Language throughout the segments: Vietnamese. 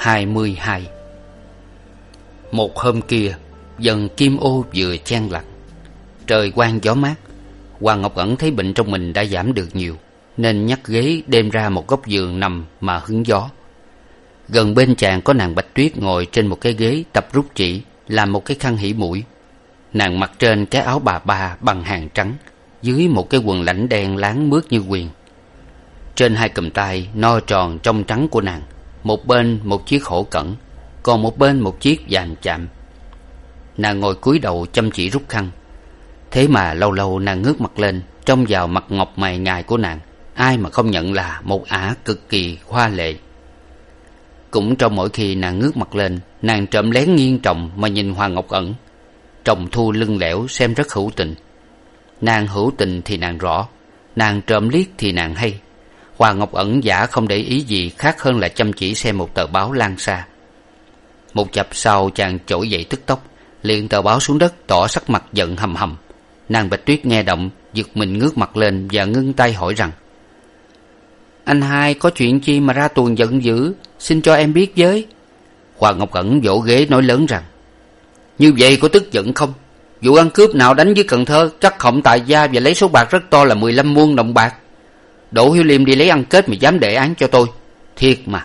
22 Một hôm kia, Dần kim ô vừa chan lặt. Trời quang gió mát, Hoàng Ngọc Ẩn thấy bệnh trong mình đã giảm được nhiều, Nên nhắc ghế đem ra một góc giường nằm mà hứng gió. Gần bên chàng có nàng Bạch Tuyết ngồi trên một cái ghế tập rút chỉ, Làm một cái khăn hỉ mũi. Nàng mặc trên cái áo bà ba bằng hàng trắng, Dưới một cái quần lãnh đen láng mướt như quyền. Trên hai cầm tay no tròn trong trắng của nàng một bên một chiếc hổ cẩn, còn một bên một chiếc vàng chạm. Nàng ngồi cúi đầu chăm chỉ rút khăn. Thế mà lâu lâu nàng ngước mặt lên, trông vào mặt ngọc mày ngài của nàng, ai mà không nhận là một ả cực kỳ hoa lệ. Cũng trong mỗi khi nàng ngước mặt lên, nàng trộm lén nghiêng trọng mà nhìn hoàng ngọc ẩn, trồng thu lưng lẻo xem rất hữu tình. Nàng hữu tình thì nàng rõ, nàng trộm liếc thì nàng hay. Hoàng Ngọc ẩn giả không để ý gì khác hơn là chăm chỉ xem một tờ báo lan xa. Một chập sau chàng trỗi dậy tức tốc, liền tờ báo xuống đất tỏ sắc mặt giận hầm hầm. Nàng Bạch Tuyết nghe động, giật mình ngước mặt lên và ngưng tay hỏi rằng Anh hai có chuyện chi mà ra tuồng giận dữ, xin cho em biết với. Hoàng Ngọc ẩn vỗ ghế nói lớn rằng Như vậy có tức giận không? Vụ ăn cướp nào đánh với Cần Thơ chắc khổng tại gia và lấy số bạc rất to là mười lăm muôn đồng bạc đỗ hiếu liêm đi lấy ăn kết mà dám đệ án cho tôi. Thiệt mà.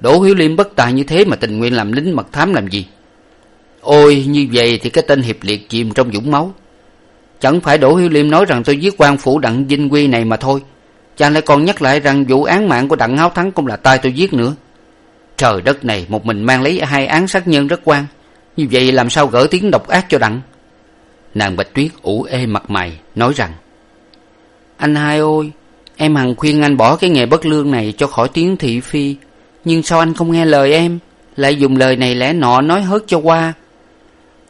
Đỗ hiếu liêm bất tài như thế mà tình nguyện làm lính mật thám làm gì? Ôi, như vậy thì cái tên hiệp liệt chìm trong vũng máu. Chẳng phải đỗ hiếu liêm nói rằng tôi giết quan phủ đặng vinh quy này mà thôi. Chàng lại còn nhắc lại rằng vụ án mạng của đặng háo thắng cũng là tay tôi giết nữa? Trời đất này, một mình mang lấy hai án sát nhân rất quan. Như vậy làm sao gỡ tiếng độc ác cho đặng? Nàng bạch tuyết ủ ê mặt mày, nói rằng, anh hai ơi em hằng khuyên anh bỏ cái nghề bất lương này cho khỏi tiếng thị phi. Nhưng sao anh không nghe lời em? Lại dùng lời này lẽ nọ nói hớt cho qua.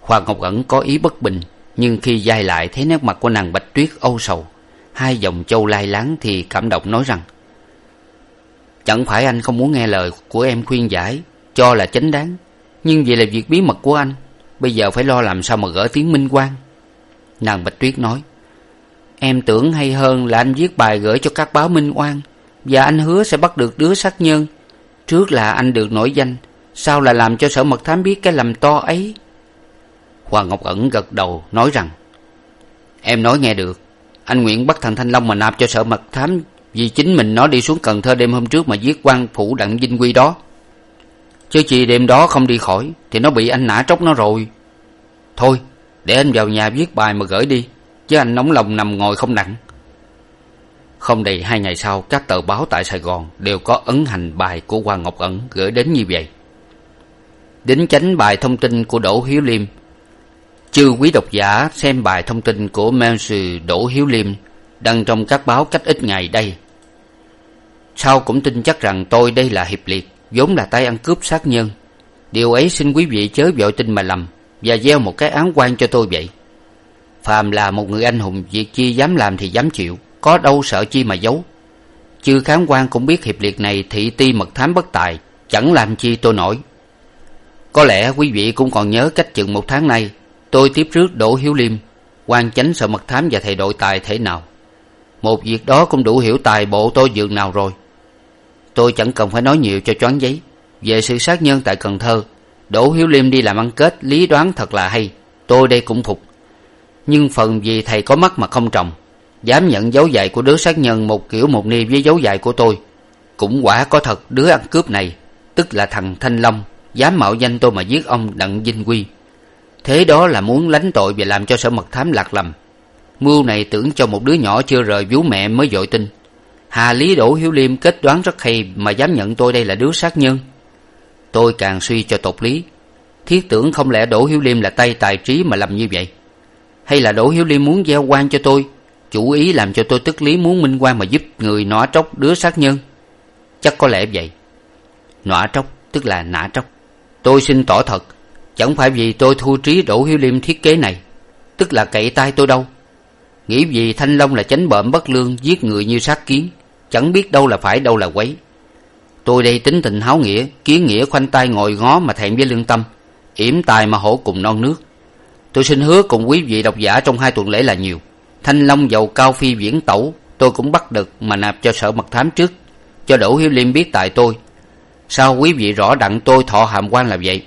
Hoàng ngọc ẩn có ý bất bình, nhưng khi dai lại thấy nét mặt của nàng bạch tuyết âu sầu, hai dòng châu lai láng thì cảm động nói rằng, chẳng phải anh không muốn nghe lời của em khuyên giải, cho là chánh đáng, nhưng vậy là việc bí mật của anh. Bây giờ phải lo làm sao mà gỡ tiếng minh quang. Nàng bạch tuyết nói em tưởng hay hơn là anh viết bài gửi cho các báo minh oan. Và anh hứa sẽ bắt được đứa sát nhân. Trước là anh được nổi danh, sau là làm cho sở mật thám biết cái lầm to ấy. Hoàng ngọc ẩn gật đầu, nói rằng, em nói nghe được. Anh nguyện bắt thằng thanh long mà nạp cho sở mật thám vì chính mình nó đi xuống cần thơ đêm hôm trước mà giết quan phủ đặng vinh quy đó. Chứ chị đêm đó không đi khỏi thì nó bị anh nã tróc nó rồi. Thôi, để anh vào nhà viết bài mà gửi đi chứ anh nóng lòng nằm ngồi không nặng. Không đầy hai ngày sau, các tờ báo tại sài gòn đều có ấn hành bài của hoàng ngọc ẩn gửi đến như vậy. Đính chánh bài thông tin của đỗ hiếu liêm. Chư quý độc giả xem bài thông tin của mensu đỗ hiếu liêm đăng trong các báo cách ít ngày đây. Sau cũng tin chắc rằng tôi đây là hiệp liệt, vốn là tay ăn cướp sát nhân. Điều ấy xin quý vị chớ vội tin mà lầm và gieo một cái án quan cho tôi vậy phàm là một người anh hùng, việc chi dám làm thì dám chịu, có đâu sợ chi mà giấu. Chư kháng quan cũng biết hiệp liệt này thị ti mật thám bất tài, chẳng làm chi tôi nổi. Có lẽ quý vị cũng còn nhớ cách chừng một tháng nay, tôi tiếp rước đỗ hiếu liêm, quan chánh sợ mật thám và thầy đội tài thể nào. Một việc đó cũng đủ hiểu tài bộ tôi dường nào rồi. Tôi chẳng cần phải nói nhiều cho choáng giấy về sự sát nhân tại cần thơ, đỗ hiếu liêm đi làm ăn kết, lý đoán thật là hay. Tôi đây cũng phục nhưng phần vì thầy có mắt mà không trồng, dám nhận dấu dạy của đứa sát nhân một kiểu một ni với dấu dạy của tôi, cũng quả có thật đứa ăn cướp này, tức là thằng thanh long, dám mạo danh tôi mà giết ông đặng vinh quy. Thế đó là muốn lánh tội và làm cho sở mật thám lạc lầm. Mưu này tưởng cho một đứa nhỏ chưa rời vú mẹ mới dội tin. Hà lý đỗ hiếu liêm kết đoán rất hay mà dám nhận tôi đây là đứa sát nhân. Tôi càng suy cho tột lý, thiết tưởng không lẽ đỗ hiếu liêm là tay tài trí mà làm như vậy? Hay là đỗ hiếu liêm muốn gieo quan cho tôi? Chủ ý làm cho tôi tức lý muốn minh quan mà giúp người nọ tróc đứa sát nhân. Chắc có lẽ vậy. Nọ tróc, tức là nã tróc. Tôi xin tỏ thật, chẳng phải vì tôi thu trí đỗ hiếu liêm thiết kế này, tức là cậy tay tôi đâu. Nghĩ vì thanh long là chánh bợm bất lương giết người như sát kiến, chẳng biết đâu là phải đâu là quấy. Tôi đây tính tình háo nghĩa, kiến nghĩa khoanh tay ngồi ngó mà thẹn với lương tâm, yểm tài mà hổ cùng non nước tôi xin hứa cùng quý vị độc giả trong hai tuần lễ là nhiều. Thanh long dầu cao phi viễn tẩu, tôi cũng bắt được mà nạp cho sở mật thám trước, cho đỗ hiếu liêm biết tại tôi. Sao quý vị rõ đặng tôi thọ hàm quan là vậy?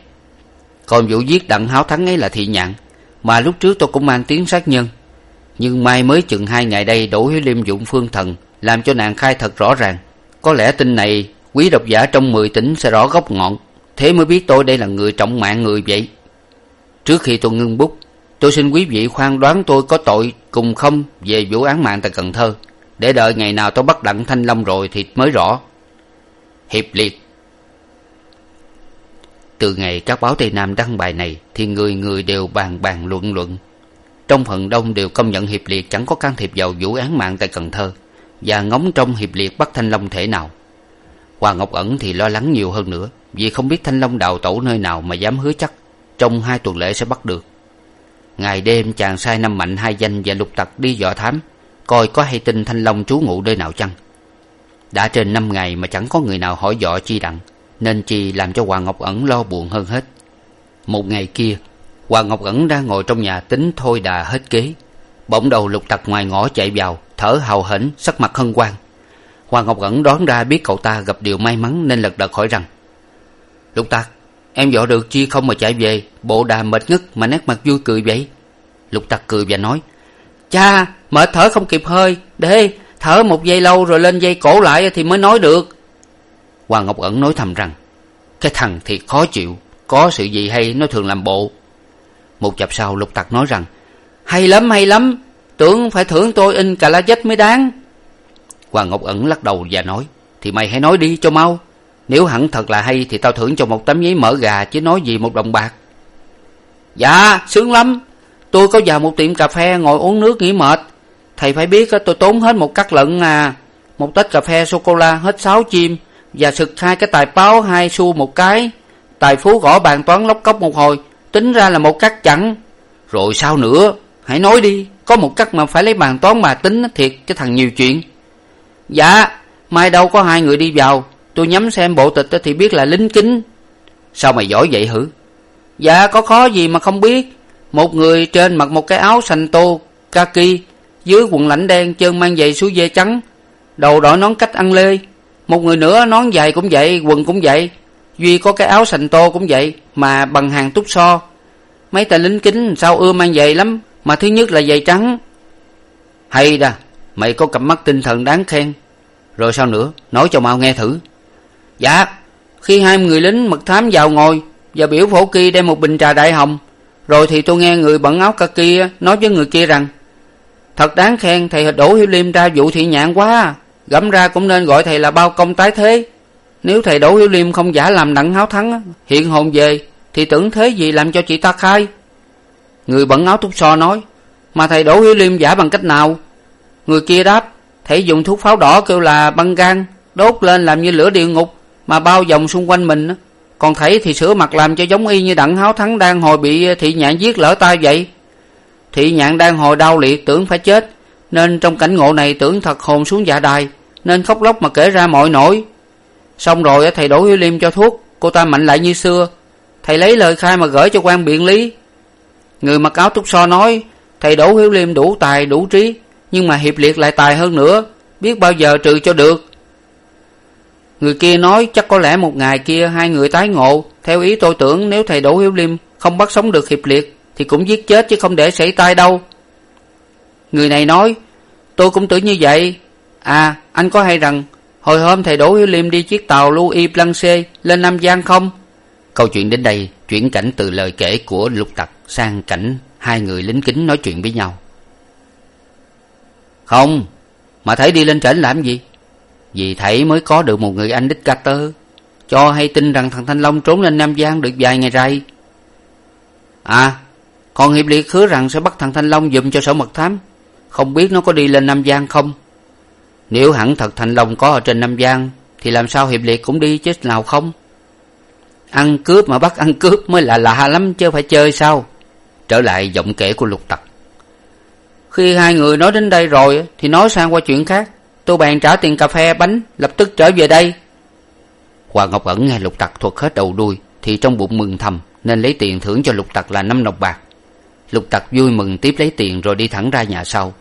Còn vụ giết đặng háo thắng ấy là thị nhạn, mà lúc trước tôi cũng mang tiếng sát nhân. Nhưng mai mới chừng hai ngày đây, đỗ hiếu liêm dụng phương thần, làm cho nàng khai thật rõ ràng. Có lẽ tin này, quý độc giả trong mười tỉnh sẽ rõ gốc ngọn. Thế mới biết tôi đây là người trọng mạng người vậy trước khi tôi ngưng bút, tôi xin quý vị khoan đoán tôi có tội cùng không về vụ án mạng tại cần thơ. Để đợi ngày nào tôi bắt đặng thanh long rồi thì mới rõ. Hiệp liệt. Từ ngày các báo tây nam đăng bài này thì người người đều bàn bàn luận luận. Trong phần đông đều công nhận hiệp liệt chẳng có can thiệp vào vụ án mạng tại cần thơ, và ngóng trong hiệp liệt bắt thanh long thể nào. Hoàng ngọc ẩn thì lo lắng nhiều hơn nữa, vì không biết thanh long đào tẩu nơi nào mà dám hứa chắc trong hai tuần lễ sẽ bắt được. Ngày đêm chàng sai năm mạnh hai danh và lục tặc đi dò thám, coi có hay tin thanh long trú ngụ nơi nào chăng. Đã trên năm ngày mà chẳng có người nào hỏi dọ chi đặng, nên chi làm cho hoàng ngọc ẩn lo buồn hơn hết. Một ngày kia, hoàng ngọc ẩn đang ngồi trong nhà tính thôi đà hết kế. Bỗng đầu lục tặc ngoài ngõ chạy vào, thở hào hển, sắc mặt hân hoan. Hoàng ngọc ẩn đoán ra biết cậu ta gặp điều may mắn nên lật đật hỏi rằng, lục tặc em dọ được chi không mà chạy về, bộ đà mệt ngất mà nét mặt vui cười vậy. Lục tặc cười và nói, cha, mệt thở không kịp hơi. Để, thở một giây lâu rồi lên dây cổ lại thì mới nói được. Hoàng ngọc ẩn nói thầm rằng, cái thằng thiệt khó chịu, có sự gì hay nó thường làm bộ. Một chập sau, lục tặc nói rằng, hay lắm hay lắm, tưởng phải thưởng tôi in cà la dách mới đáng. Hoàng ngọc ẩn lắc đầu và nói, thì mày hãy nói đi cho mau nếu hẳn thật là hay thì tao thưởng cho một tấm giấy mỡ gà chứ nói gì một đồng bạc. Dạ sướng lắm. Tôi có vào một tiệm cà phê ngồi uống nước nghỉ mệt. Thầy phải biết tôi tốn hết một cắt lận à. Một tách cà phê sô cô la hết sáu chim và sực hai cái tài báo hai xu một cái. Tài phú gõ bàn toán lóc cốc một hồi, tính ra là một cắt chẳng. Rồi sao nữa? Hãy nói đi, có một cắt mà phải lấy bàn toán mà tính thiệt, cái thằng nhiều chuyện. Dạ mai đâu có hai người đi vào tôi nhắm xem bộ tịch thì biết là lính kính. Sao mày giỏi vậy hử? Dạ có khó gì mà không biết. Một người trên mặc một cái áo xanh tô kaki, dưới quần lãnh đen chân mang giày suối dê trắng. Đầu đội nón cách ăn lê. Một người nữa nón dài cũng vậy, quần cũng vậy. Duy có cái áo sành tô cũng vậy, mà bằng hàng túc so. Mấy tên lính kính sao ưa mang giày lắm, mà thứ nhất là giày trắng. Hay đà, mày có cặp mắt tinh thần đáng khen. Rồi sao nữa? Nói cho mau nghe thử dạ khi hai người lính mật thám vào ngồi và biểu phổ kỳ đem một bình trà đại hồng, rồi thì tôi nghe người bận áo ca kia nói với người kia rằng, thật đáng khen, thầy đỗ hiếu liêm ra vụ thị nhạn quá à. gẫm ra cũng nên gọi thầy là bao công tái thế. Nếu thầy đỗ hiếu liêm không giả làm đặng háo thắng hiện hồn về, thì tưởng thế gì làm cho chị ta khai? Người bận áo túc so nói, mà thầy đỗ hiếu liêm giả bằng cách nào? Người kia đáp, thầy dùng thuốc pháo đỏ kêu là băng gan, đốt lên làm như lửa địa ngục mà bao vòng xung quanh mình còn thấy thì sửa mặt làm cho giống y như đặng háo thắng đang hồi bị ờ, thị nhạn giết lỡ tay vậy. Thị nhạn đang hồi đau liệt tưởng phải chết, nên trong cảnh ngộ này tưởng thật hồn xuống dạ đài, nên khóc lóc mà kể ra mọi nỗi. Xong rồi thầy đỗ hiếu liêm cho thuốc, cô ta mạnh lại như xưa. Thầy lấy lời khai mà gửi cho quan biện lý. Người mặc áo túc so nói, thầy đỗ hiếu liêm đủ tài, đủ trí, nhưng mà hiệp liệt lại tài hơn nữa, biết bao giờ trừ cho được người kia nói, chắc có lẽ một ngày kia hai người tái ngộ. Theo ý tôi tưởng nếu thầy đỗ hiếu liêm không bắt sống được hiệp liệt, thì cũng giết chết chứ không để xảy tai đâu. Người này nói, tôi cũng tưởng như vậy. À anh có hay rằng hồi hôm thầy đỗ hiếu liêm đi chiếc tàu louis blanche lên nam giang không? Câu chuyện đến đây chuyển cảnh từ lời kể của lục tặc sang cảnh hai người lính kính nói chuyện với nhau. Không, mà thấy đi lên trển làm gì? Vì thảy mới có được một người anh đích ca tơ cho hay tin rằng thằng thanh long trốn lên nam giang được vài ngày rày. À còn hiệp liệt hứa rằng sẽ bắt thằng thanh long giùm cho sở mật thám. Không biết nó có đi lên nam giang không? Nếu hẳn thật thanh long có ở trên nam giang, thì làm sao hiệp liệt cũng đi chứ nào không? Ăn cướp mà bắt ăn cướp mới là lạ lắm chứ phải chơi sao? Trở lại giọng kể của lục tặc. Khi hai người nói đến đây rồi thì nói sang qua chuyện khác tôi bèn trả tiền cà phê, bánh, lập tức trở về đây. Hoàng ngọc ẩn nghe lục tặc thuật hết đầu đuôi, thì trong bụng mừng thầm, nên lấy tiền thưởng cho lục tặc là năm đồng bạc. Lục tặc vui mừng tiếp lấy tiền rồi đi thẳng ra nhà sau.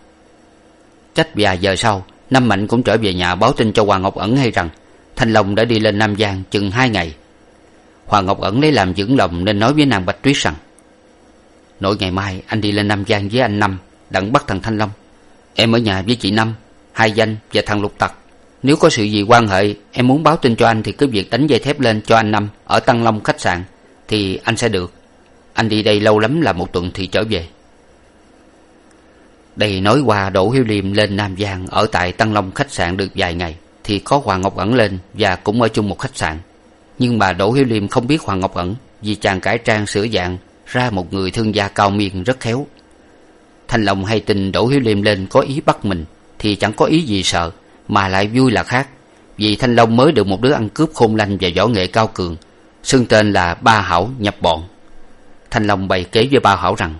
Trách vài giờ sau năm mạnh cũng trở về nhà báo tin cho hoàng ngọc ẩn hay rằng, thanh long đã đi lên nam giang chừng hai ngày. Hoàng ngọc ẩn lấy làm vững lòng nên nói với nàng bạch tuyết rằng, nội ngày mai anh đi lên nam giang với anh năm, đặng bắt thằng thanh long. Em ở nhà với chị năm hai danh và thằng lục tặc. Nếu có sự gì quan hệ, em muốn báo tin cho anh thì cứ việc đánh dây thép lên cho anh năm ở tăng long khách sạn, thì anh sẽ được. Anh đi đây lâu lắm là một tuần thì trở về. Đây nói qua, đỗ hiếu liêm lên nam giang ở tại tăng long khách sạn được vài ngày, thì có hoàng ngọc ẩn lên và cũng ở chung một khách sạn. Nhưng mà đỗ hiếu liêm không biết hoàng ngọc ẩn, vì chàng cải trang sửa dạng, ra một người thương gia cao miên rất khéo. Thanh long hay tin đỗ hiếu liêm lên có ý bắt mình thì chẳng có ý gì sợ, mà lại vui là khác. Vì thanh long mới được một đứa ăn cướp khôn lanh và võ nghệ cao cường, xưng tên là ba hảo nhập bọn. Thanh long bày kế với ba hảo rằng,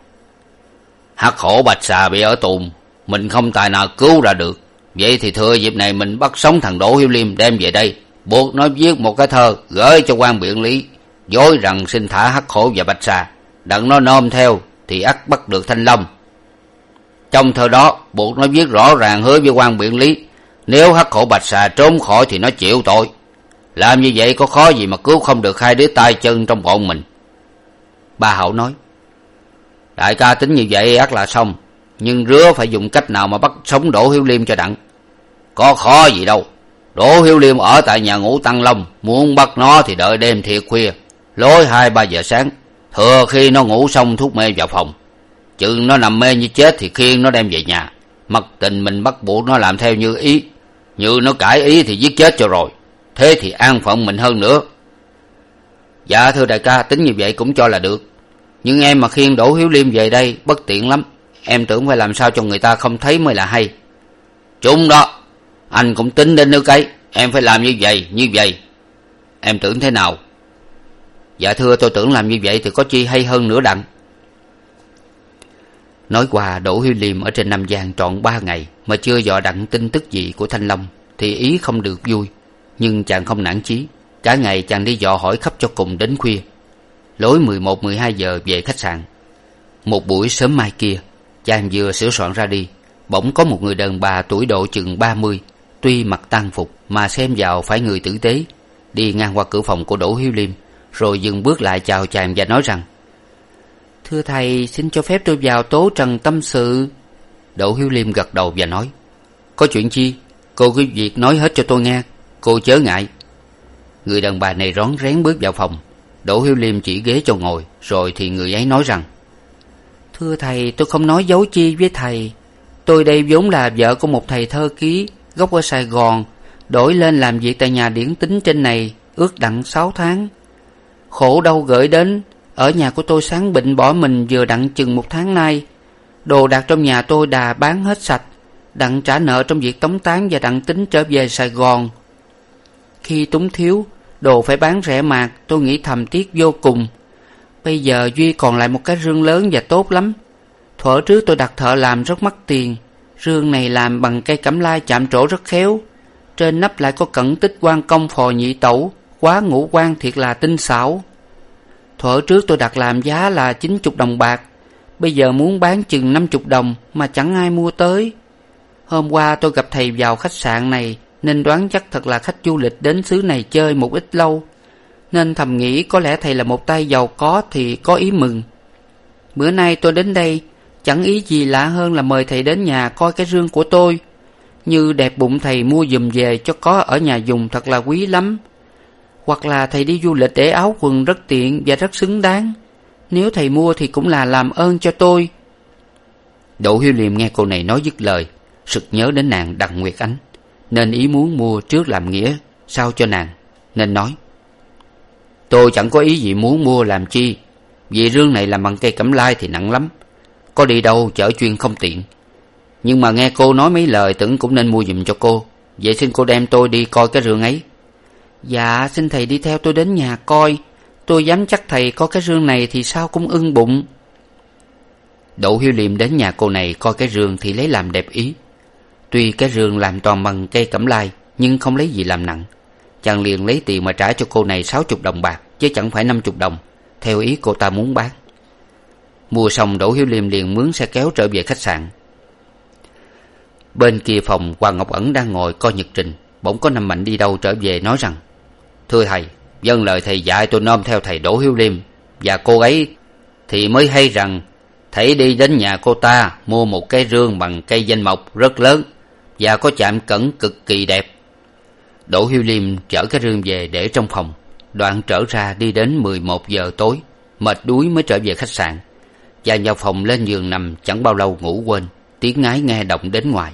hắc hổ bạch xà bị ở tù, mình không tài nào cứu ra được. Vậy thì thừa dịp này mình bắt sống thằng đỗ hiếu liêm đem về đây, buộc nó viết một cái thơ gửi cho quan biện lý, dối rằng xin thả hắc hổ và bạch xà. Đặng nó nôm theo thì ắt bắt được thanh long trong thơ đó buộc nó viết rõ ràng hứa với quan biện lý. Nếu hắc khổ bạch xà trốn khỏi thì nó chịu tội. Làm như vậy có khó gì mà cứu không được hai đứa tay chân trong bọn mình. Ba hậu nói, đại ca tính như vậy ắt là xong, nhưng rứa phải dùng cách nào mà bắt sống đỗ hiếu liêm cho đặng? Có khó gì đâu. Đỗ hiếu liêm ở tại nhà ngủ tăng long, muốn bắt nó thì đợi đêm thiệt khuya, lối hai ba giờ sáng. Thừa khi nó ngủ xong thuốc mê vào phòng chừng nó nằm mê như chết thì khiêng nó đem về nhà, mặc tình mình bắt buộc nó làm theo như ý. Như nó cãi ý thì giết chết cho rồi, thế thì an phận mình hơn nữa. Dạ thưa đại ca, tính như vậy cũng cho là được. Nhưng em mà khiêng đỗ hiếu liêm về đây, bất tiện lắm. Em tưởng phải làm sao cho người ta không thấy mới là hay. Chúng đó, anh cũng tính đến nước ấy, em phải làm như vậy như vậy. Em tưởng thế nào? Dạ thưa, tôi tưởng làm như vậy thì có chi hay hơn nữa đặng nói qua đỗ hiếu liêm ở trên nam giang trọn ba ngày mà chưa dò đặng tin tức gì của thanh long thì ý không được vui. Nhưng chàng không nản chí. Cả ngày chàng đi dò hỏi khắp cho cùng đến khuya. Lối mười một, mười hai giờ về khách sạn. Một buổi sớm mai kia, chàng vừa sửa soạn ra đi, bỗng có một người đàn bà tuổi độ chừng ba mươi, tuy mặc tang phục mà xem vào phải người tử tế, đi ngang qua cửa phòng của đỗ hiếu liêm, rồi dừng bước lại chào chàng và nói rằng thưa thầy xin cho phép tôi vào tố trần tâm sự. Đỗ hiếu liêm gật đầu và nói có chuyện chi? Cô cứ việc nói hết cho tôi nghe cô chớ ngại. Người đàn bà này rón rén bước vào phòng. Đỗ hiếu liêm chỉ ghế cho ngồi rồi thì người ấy nói rằng thưa thầy tôi không nói dấu chi với thầy. Tôi đây vốn là vợ của một thầy thơ ký gốc ở sài gòn đổi lên làm việc tại nhà điển tính trên này ước đặng sáu tháng. Khổ đau gửi đến ở nhà của tôi sáng bệnh bỏ mình vừa đặng chừng một tháng nay. Đồ đạc trong nhà tôi đà bán hết sạch, đặng trả nợ trong việc tống tán và đặng tính trở về sài gòn. Khi túng thiếu, đồ phải bán rẻ mạt, tôi nghĩ thầm tiếc vô cùng. Bây giờ duy còn lại một cái rương lớn và tốt lắm. Thuở trước tôi đặt thợ làm rất mắc tiền, rương này làm bằng cây cẩm lai chạm trổ rất khéo. Trên nắp lại có cẩn tích quan công phò nhị tẩu, quá ngũ quan thiệt là tinh xảo thuở trước tôi đặt làm giá là chín chục đồng bạc, bây giờ muốn bán chừng năm chục đồng mà chẳng ai mua tới. Hôm qua tôi gặp thầy vào khách sạn này, nên đoán chắc thật là khách du lịch đến xứ này chơi một ít lâu. Nên thầm nghĩ có lẽ thầy là một tay giàu có thì có ý mừng. Bữa nay tôi đến đây, chẳng ý gì lạ hơn là mời thầy đến nhà coi cái rương của tôi. Như đẹp bụng thầy mua giùm về cho có ở nhà dùng thật là quý lắm hoặc là thầy đi du lịch để áo quần rất tiện và rất xứng đáng. Nếu thầy mua thì cũng là làm ơn cho tôi. Đỗ hiếu liêm nghe cô này nói dứt lời, sực nhớ đến nàng đặng nguyệt ánh, nên ý muốn mua trước làm nghĩa, sao cho nàng, nên nói, tôi chẳng có ý gì muốn mua làm chi, vì rương này làm bằng cây cẩm lai thì nặng lắm, có đi đâu chở chuyên không tiện. Nhưng mà nghe cô nói mấy lời tưởng cũng nên mua giùm cho cô, vậy xin cô đem tôi đi coi cái rương ấy dạ xin thầy đi theo tôi đến nhà coi. Tôi dám chắc thầy có cái rương này thì sao cũng ưng bụng. Đỗ hiếu liêm đến nhà cô này coi cái rương thì lấy làm đẹp ý. Tuy cái rương làm toàn bằng cây cẩm lai, nhưng không lấy gì làm nặng. Chàng liền lấy tiền mà trả cho cô này sáu chục đồng bạc, chứ chẳng phải năm chục đồng. Theo ý cô ta muốn bán. Mua xong, đỗ hiếu liêm liền mướn xe kéo trở về khách sạn. Bên kia phòng hoàng ngọc ẩn đang ngồi coi nhật trình, bỗng có năm mạnh đi đâu trở về nói rằng thưa thầy, dân lời thầy dạy tôi nom theo thầy đỗ hiếu liêm. Và cô ấy thì mới hay rằng, thầy đi đến nhà cô ta mua một cái rương bằng cây danh mộc rất lớn và có chạm cẩn cực kỳ đẹp. Đỗ hiếu liêm chở cái rương về để trong phòng. Đoạn trở ra đi đến mười một giờ tối, mệt đuối mới trở về khách sạn. Và vào phòng lên giường nằm chẳng bao lâu ngủ quên, tiếng ngái nghe động đến ngoài.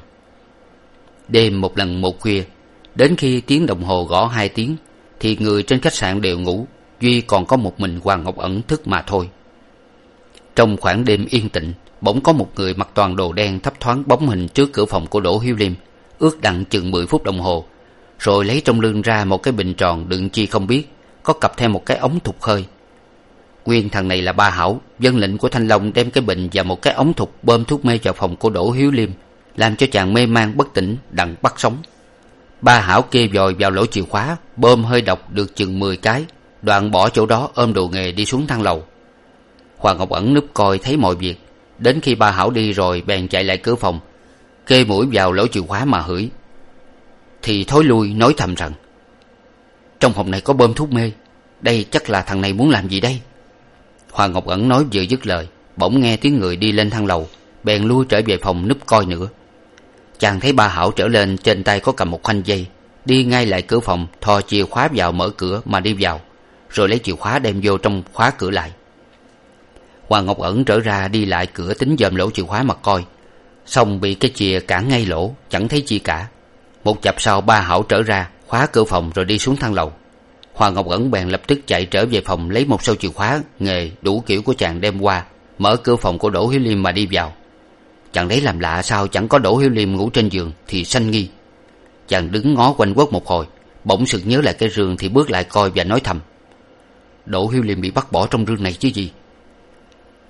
Đêm một lần một khuya, đến khi tiếng đồng hồ gõ hai tiếng thì người trên khách sạn đều ngủ, duy còn có một mình hoàng ngọc ẩn thức mà thôi. Trong khoảng đêm yên tĩnh, bỗng có một người mặc toàn đồ đen thấp thoáng bóng hình trước cửa phòng của đỗ hiếu liêm, ước đặng chừng mười phút đồng hồ, rồi lấy trong lưng ra một cái bình tròn đựng chi không biết, có cặp thêm một cái ống thục hơi. Nguyên thằng này là ba hảo, dân lệnh của thanh long đem cái bình và một cái ống thục bơm thuốc mê vào phòng của đỗ hiếu liêm, làm cho chàng mê man bất tỉnh, đặng bắt sống ba hảo kê vòi vào lỗ chìa khóa, bơm hơi độc được chừng mười cái, đoạn bỏ chỗ đó ôm đồ nghề đi xuống thang lầu. Hoàng ngọc ẩn núp coi thấy mọi việc, đến khi ba hảo đi rồi bèn chạy lại cửa phòng, kê mũi vào lỗ chìa khóa mà hửi. Thì thối lui nói thầm rằng, trong phòng này có bơm thuốc mê, đây chắc là thằng này muốn làm gì đây? Hoàng ngọc ẩn nói vừa dứt lời, bỗng nghe tiếng người đi lên thang lầu, bèn lui trở về phòng núp coi nữa chàng thấy ba hảo trở lên, trên tay có cầm một khoanh dây. Đi ngay lại cửa phòng, thò chìa khóa vào mở cửa mà đi vào, rồi lấy chìa khóa đem vô trong khóa cửa lại. Hoàng ngọc ẩn trở ra đi lại cửa tính dòm lỗ chìa khóa mà coi. Xong bị cái chìa cản ngay lỗ, chẳng thấy chi cả. Một chập sau ba hảo trở ra, khóa cửa phòng rồi đi xuống thang lầu. Hoàng ngọc ẩn bèn lập tức chạy trở về phòng lấy một sâu chìa khóa nghề đủ kiểu của chàng đem qua, mở cửa phòng của đỗ hiếu liêm mà đi vào chàng đấy làm lạ sao chẳng có đỗ hiếu liêm ngủ trên giường thì sanh nghi. Chàng đứng ngó quanh quất một hồi, bỗng sực nhớ lại cái rương thì bước lại coi và nói thầm. Đỗ hiếu liêm bị bắt bỏ trong rương này chứ gì?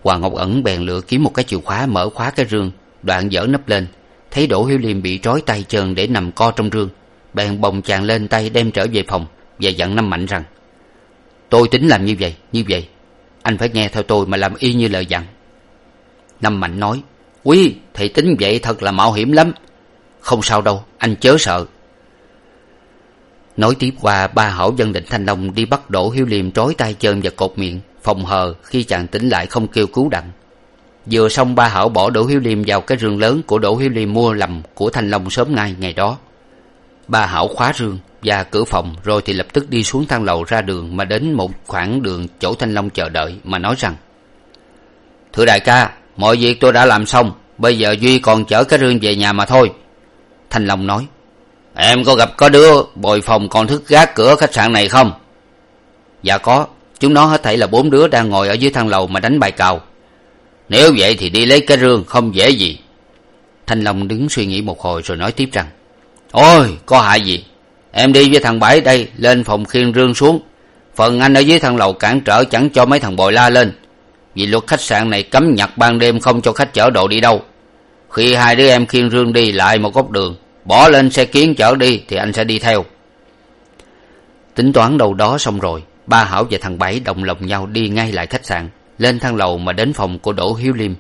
Hoàng ngọc ẩn bèn lựa kiếm một cái chìa khóa mở khóa cái rương, đoạn dở nắp lên. Thấy đỗ hiếu liêm bị trói tay chân để nằm co trong rương, bèn bồng chàng lên tay đem trở về phòng và dặn năm mạnh rằng, tôi tính làm như vậy như vậy. Anh phải nghe theo tôi mà làm y như lời dặn. Năm mạnh nói quý, thầy tính vậy thật là mạo hiểm lắm. Không sao đâu, anh chớ sợ. Nói tiếp qua, ba hảo dân định thanh long đi bắt đỗ hiếu liêm trói tay chân và cột miệng, phòng hờ khi chàng tỉnh lại không kêu cứu đặng. Vừa xong, ba hảo bỏ đỗ hiếu liêm vào cái rương lớn của đỗ hiếu liêm mua lầm của thanh long sớm nay ngày đó. Ba hảo khóa rương và cửa phòng rồi thì lập tức đi xuống thang lầu ra đường mà đến một khoảng đường chỗ thanh long chờ đợi mà nói rằng, thưa đại ca mọi việc tôi đã làm xong, bây giờ duy còn chở cái rương về nhà mà thôi. Thanh long nói, em có gặp có đứa bồi phòng còn thức gác cửa khách sạn này không? Dạ có, chúng nó hết thảy là bốn đứa đang ngồi ở dưới thang lầu mà đánh bài cào. Nếu vậy thì đi lấy cái rương không dễ gì. Thanh long đứng suy nghĩ một hồi rồi nói tiếp rằng, ôi, có hại gì? Em đi với thằng bảy đây, lên phòng khiêng rương xuống. Phần anh ở dưới thang lầu cản trở chẳng cho mấy thằng bồi la lên vì luật khách sạn này cấm nhặt ban đêm không cho khách chở đồ đi đâu. Khi hai đứa em khiêng rương đi lại một góc đường, bỏ lên xe kiến chở đi thì anh sẽ đi theo. Tính toán đâu đó xong rồi, ba hảo và thằng bảy đồng lòng nhau đi ngay lại khách sạn, lên thang lầu mà đến phòng của đỗ hiếu liêm.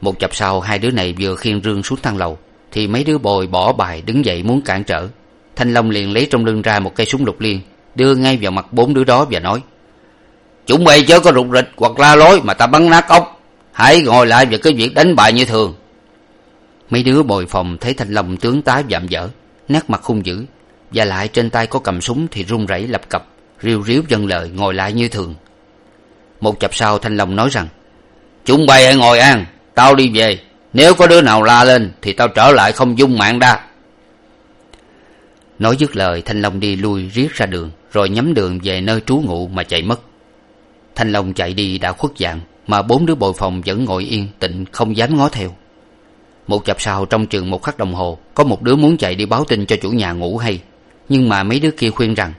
Một chập sau, hai đứa này vừa khiêng rương xuống thang lầu, thì mấy đứa bồi bỏ bài đứng dậy muốn cản trở. Thanh long liền lấy trong lưng ra một cây súng lục liên, đưa ngay vào mặt bốn đứa đó và nói chúng bay chớ có rụt rịch hoặc la lối mà ta bắn nát ốc. Hãy ngồi lại về cái việc đánh bài như thường. Mấy đứa bồi phòng thấy thanh long tướng tá vạm vỡ nét mặt hung dữ, và lại trên tay có cầm súng thì run rẩy lập cập riu riu vâng lời ngồi lại như thường. Một chập sau thanh long nói rằng, chúng bay hãy ngồi an, tao đi về. Nếu có đứa nào la lên thì tao trở lại không dung mạng đa. Nói dứt lời, thanh long đi lui riết ra đường, rồi nhắm đường về nơi trú ngụ mà chạy mất thanh long chạy đi đã khuất dạng, mà bốn đứa bồi phòng vẫn ngồi yên, tịnh không dám ngó theo. Một chập sau, trong chừng một khắc đồng hồ, có một đứa muốn chạy đi báo tin cho chủ nhà ngủ hay. Nhưng mà mấy đứa kia khuyên rằng,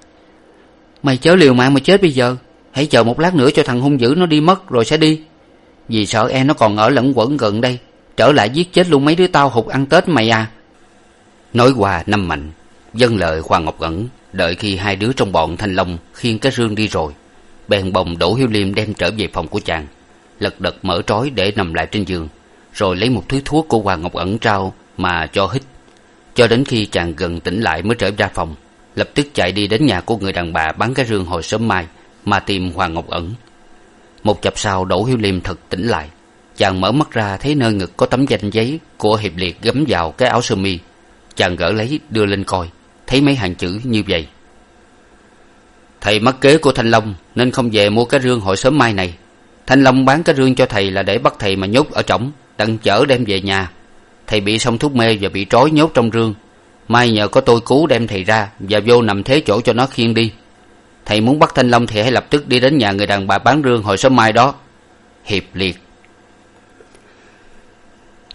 mày chớ liều mạng mà chết bây giờ, hãy chờ một lát nữa cho thằng hung dữ nó đi mất rồi sẽ đi. Vì sợ e nó còn ở lẫn quẩn gần đây, trở lại giết chết luôn mấy đứa tao hụt ăn tết mày à. Nói qua năm mạnh vâng lời hoàng ngọc ẩn đợi khi hai đứa trong bọn thanh long khiêng cái rương đi rồi bèn bồng đỗ hiếu liêm đem trở về phòng của chàng. Lật đật mở trói để nằm lại trên giường, rồi lấy một thứ thuốc của hoàng ngọc ẩn trao mà cho hít cho đến khi chàng gần tỉnh lại mới trở ra phòng, lập tức chạy đi đến nhà của người đàn bà bán cái rương hồi sớm mai mà tìm hoàng ngọc ẩn. Một chập sau đỗ hiếu liêm thật tỉnh lại. Chàng mở mắt ra thấy nơi ngực có tấm danh giấy của hiệp liệt gấm vào cái áo sơ mi. Chàng gỡ lấy, đưa lên coi, thấy mấy hàng chữ như vậy thầy mắc kế của thanh long, nên không về mua cái rương hồi sớm mai này. Thanh long bán cái rương cho thầy là để bắt thầy mà nhốt ở trỏng, đặng chở đem về nhà. Thầy bị xong thuốc mê và bị trói nhốt trong rương. Mai nhờ có tôi cứu đem thầy ra và vô nằm thế chỗ cho nó khiêng đi. Thầy muốn bắt thanh long thì hãy lập tức đi đến nhà người đàn bà bán rương hồi sớm mai đó. Hiệp liệt.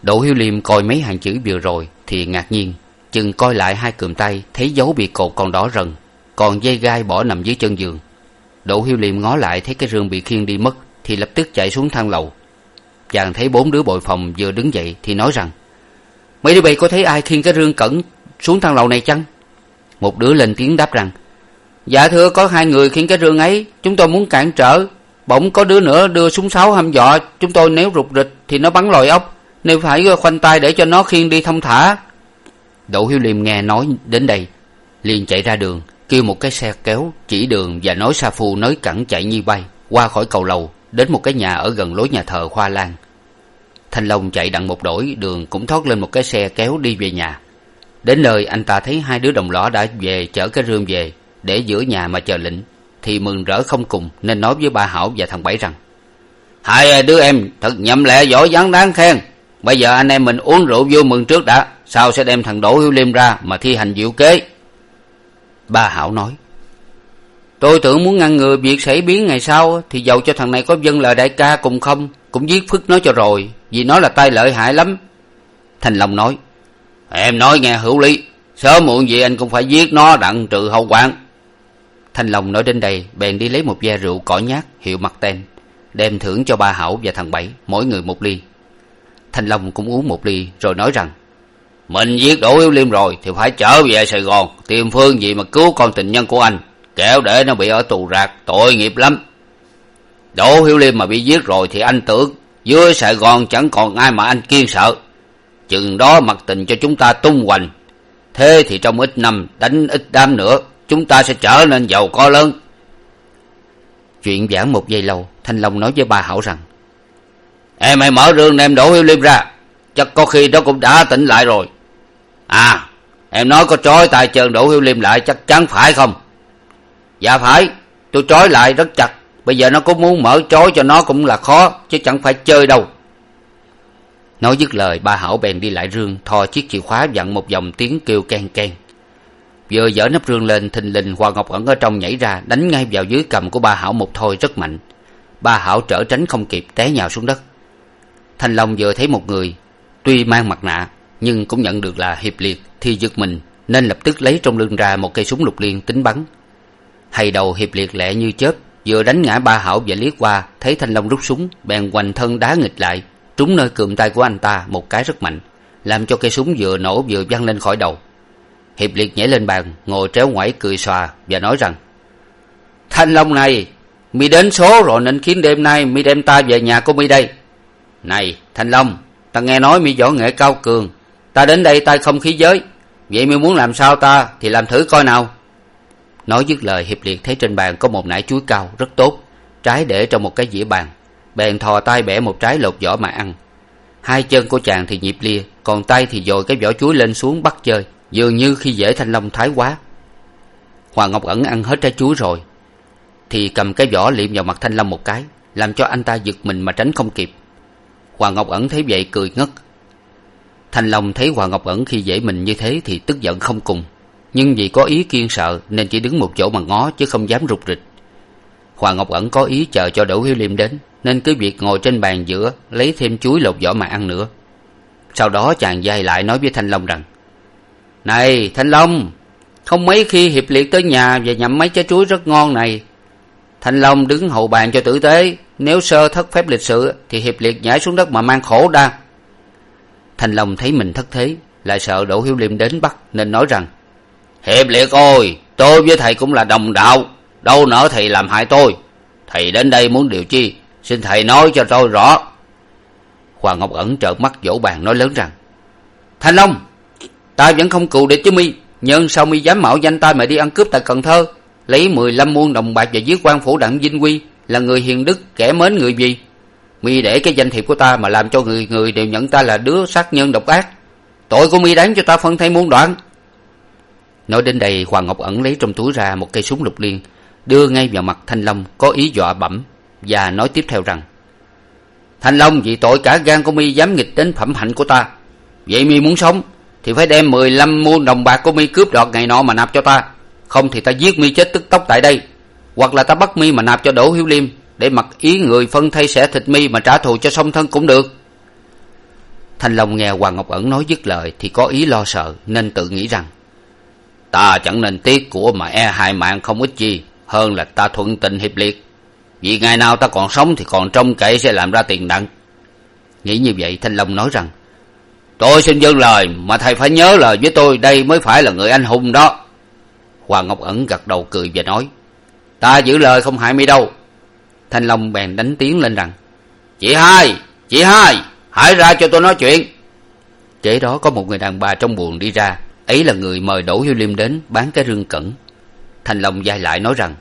Đỗ hiếu liêm coi mấy hàng chữ vừa rồi thì ngạc nhiên, chừng coi lại hai cườm tay, thấy dấu bị cột còn đỏ rần còn dây gai bỏ nằm dưới chân giường. Đỗ hiếu liêm ngó lại thấy cái rương bị khiêng đi mất, thì lập tức chạy xuống thang lầu. Chàng thấy bốn đứa bội phòng vừa đứng dậy thì nói rằng, mấy đứa bay có thấy ai khiêng cái rương cẩn xuống thang lầu này chăng? Một đứa lên tiếng đáp rằng dạ thưa, có hai người khiêng cái rương ấy, chúng tôi muốn cản trở. Bỗng có đứa nữa đưa súng sáo hăm dọ. chúng tôi nếu rụt rịch thì nó bắn lòi ốc. Nên phải ờ, khoanh tay để cho nó khiêng đi thông thả. Đỗ hiếu liêm nghe nói đến đây, liền chạy ra đường kêu một cái xe kéo chỉ đường và nói sa phu nới cẳng chạy như bay, qua khỏi cầu lầu, đến một cái nhà ở gần lối nhà thờ hoa lan. Thanh long chạy đặng một đổi, đường cũng thoát lên một cái xe kéo đi về nhà. Đến nơi, anh ta thấy hai đứa đồng lõ đã về, chở cái rương về, để giữa nhà mà chờ lệnh thì mừng rỡ không cùng, nên nói với ba hảo và thằng bảy rằng, hai đứa em thật nhậm lẹ giỏi vắng đáng khen. Bây giờ anh em mình uống rượu vui mừng trước đã sau sẽ đem thằng đỗ hiếu liêm ra mà thi hành diệu kế? Ba hảo nói, tôi tưởng muốn ngăn ngừa việc xảy biến ngày sau thì dầu cho thằng này có dân lời đại ca cùng không cũng giết phức nó cho rồi, vì nó là tay lợi hại lắm. Thành long nói, em nói nghe hữu lý, sớm muộn gì anh cũng phải giết nó đặng trừ hậu quản thanh long nói đến đây, bèn đi lấy một ve rượu cỏ nhát hiệu mặt tên, đem thưởng cho ba hảo và thằng bảy, mỗi người một ly. Thanh long cũng uống một ly, rồi nói rằng mình giết đỗ hiếu liêm rồi thì phải trở về sài gòn, tìm phương gì mà cứu con tình nhân của anh, kẻo để nó bị ở tù rạc, tội nghiệp lắm. Đỗ hiếu liêm mà bị giết rồi thì anh tưởng dưới sài gòn chẳng còn ai mà anh kiên sợ. Chừng đó mặc tình cho chúng ta tung hoành, thế thì trong ít năm, đánh ít đám nữa, chúng ta sẽ trở nên giàu có lớn. Chuyện giảng một giây lâu, thanh long nói với ba hảo rằng, em hãy mở rương đem đỗ hiếu liêm ra chắc có khi nó cũng đã tỉnh lại rồi. À em nói có trói tay chân đỗ hiếu liêm lại chắc chắn phải không? Dạ phải, tôi trói lại rất chặt. Bây giờ nó có muốn mở trói cho nó cũng là khó, chứ chẳng phải chơi đâu. Nói dứt lời ba hảo bèn đi lại rương thò chiếc chìa khóa vặn một vòng tiếng kêu k e vừa dở nắp rương lên, thình lình hoa ngọc ẩn ở trong nhảy ra, đánh ngay vào dưới cầm của ba hảo một thôi rất mạnh. Ba hảo trở tránh không kịp té nhào xuống đất. Thanh long vừa thấy một người tuy mang mặt nạ, nhưng cũng nhận được là hiệp liệt, thì giật mình, nên lập tức lấy trong lưng ra một cây súng lục liên tính bắn. Hay đầu hiệp liệt lẹ như chớp, vừa đánh ngã ba hảo và liếc qua thấy thanh long rút súng, bèn hoành thân đá nghịch lại, trúng nơi cườm tay của anh ta một cái rất mạnh, làm cho cây súng vừa nổ vừa văng lên khỏi đầu. Hiệp liệt nhảy lên bàn, ngồi tréo ngoải cười xòa và nói rằng, thanh long này, mi đến số rồi nên khiến đêm nay mi đem ta về nhà của mi đây. Này, thanh long ta nghe nói mi võ nghệ cao cường. Ta đến đây tay không khí giới. Vậy mi muốn làm sao ta thì làm thử coi nào. Nói dứt lời, hiệp liệt thấy trên bàn có một nải chuối cao, rất tốt, trái để trong một cái dĩa bàn. Bèn thò tay bẻ một trái lột vỏ mà ăn. Hai chân của chàng thì nhịp lia còn tay thì dồi cái vỏ chuối lên xuống bắt chơi, dường như khi dễ thanh long thái quá. Hoàng ngọc ẩn ăn hết trái chuối rồi, thì cầm cái vỏ liệm vào mặt thanh long một cái, làm cho anh ta giật mình mà tránh không kịp hoàng ngọc ẩn thấy vậy cười ngất. Thanh long thấy hoàng ngọc ẩn khi dễ mình như thế thì tức giận không cùng. Nhưng vì có ý kiên sợ nên chỉ đứng một chỗ mà ngó chứ không dám rụt rịch. Hoàng ngọc ẩn có ý chờ cho đỗ hiếu liêm đến, nên cứ việc ngồi trên bàn giữa, lấy thêm chuối lột vỏ mà ăn nữa. Sau đó chàng dai lại nói với thanh long rằng, này, thanh long, không mấy khi hiệp liệt tới nhà và nhậm mấy trái chuối rất ngon này. Thanh long đứng hầu bàn cho tử tế nếu sơ thất phép lịch sự thì hiệp liệt nhảy xuống đất mà mang khổ đa. Thanh long thấy mình thất thế, lại sợ đỗ hiếu liêm đến bắt, nên nói rằng, hiệp liệt ôi tôi với thầy cũng là đồng đạo, đâu nỡ thầy làm hại tôi. Thầy đến đây muốn điều chi, xin thầy nói cho tôi rõ. Hoàng ngọc ẩn trợn mắt vỗ bàn nói lớn rằng, thanh long, ta vẫn không cù địch với mi nhân sao mi dám mạo danh ta mà đi ăn cướp tại cần thơ? Lấy mười lăm muôn đồng bạc và giết quan phủ đặng vinh quy là người hiền đức, kẻ mến người gì? Mi để cái danh thiệp của ta mà làm cho người người đều nhận ta là đứa sát nhân độc ác. Tội của mi đáng cho ta phân thay muôn đoạn. Nói đến đây, hoàng ngọc ẩn lấy trong túi ra một cây súng lục liên, đưa ngay vào mặt thanh long, có ý dọa bẩm, và nói tiếp theo rằng, thanh long, vì tội cả gan của mi dám nghịch đến phẩm hạnh của ta, vậy mi muốn sống, thì phải đem mười lăm muôn đồng bạc của mi cướp đoạt ngày nọ mà nạp cho ta. Không thì ta giết mi chết tức tốc tại đây hoặc là ta bắt mi mà nạp cho đỗ hiếu liêm, để mặc ý người phân thay xẻ thịt mi mà trả thù cho song thân cũng được. Thanh long nghe hoàng ngọc ẩn nói dứt lời thì có ý lo sợ, nên tự nghĩ rằng, ta chẳng nên tiếc của mà e hại mạng không ít chi hơn là ta thuận tình hiệp liệt. Vì ngày nào ta còn sống thì còn trông cậy sẽ làm ra tiền nặng nghĩ như vậy, thanh long nói rằng, tôi xin dâng lời, mà thầy phải nhớ lời với tôi, đây mới phải là người anh hùng đó. Hoàng ngọc ẩn gật đầu cười và nói ta giữ lời không hại mi đâu. Thanh long bèn đánh tiếng lên rằng, chị hai chị hai, hãy ra cho tôi nói chuyện. Kế đó có một người đàn bà trong buồng đi ra, ấy là người mời đỗ hiếu liêm đến bán cái rương cẩn. Thanh long dai lại nói rằng,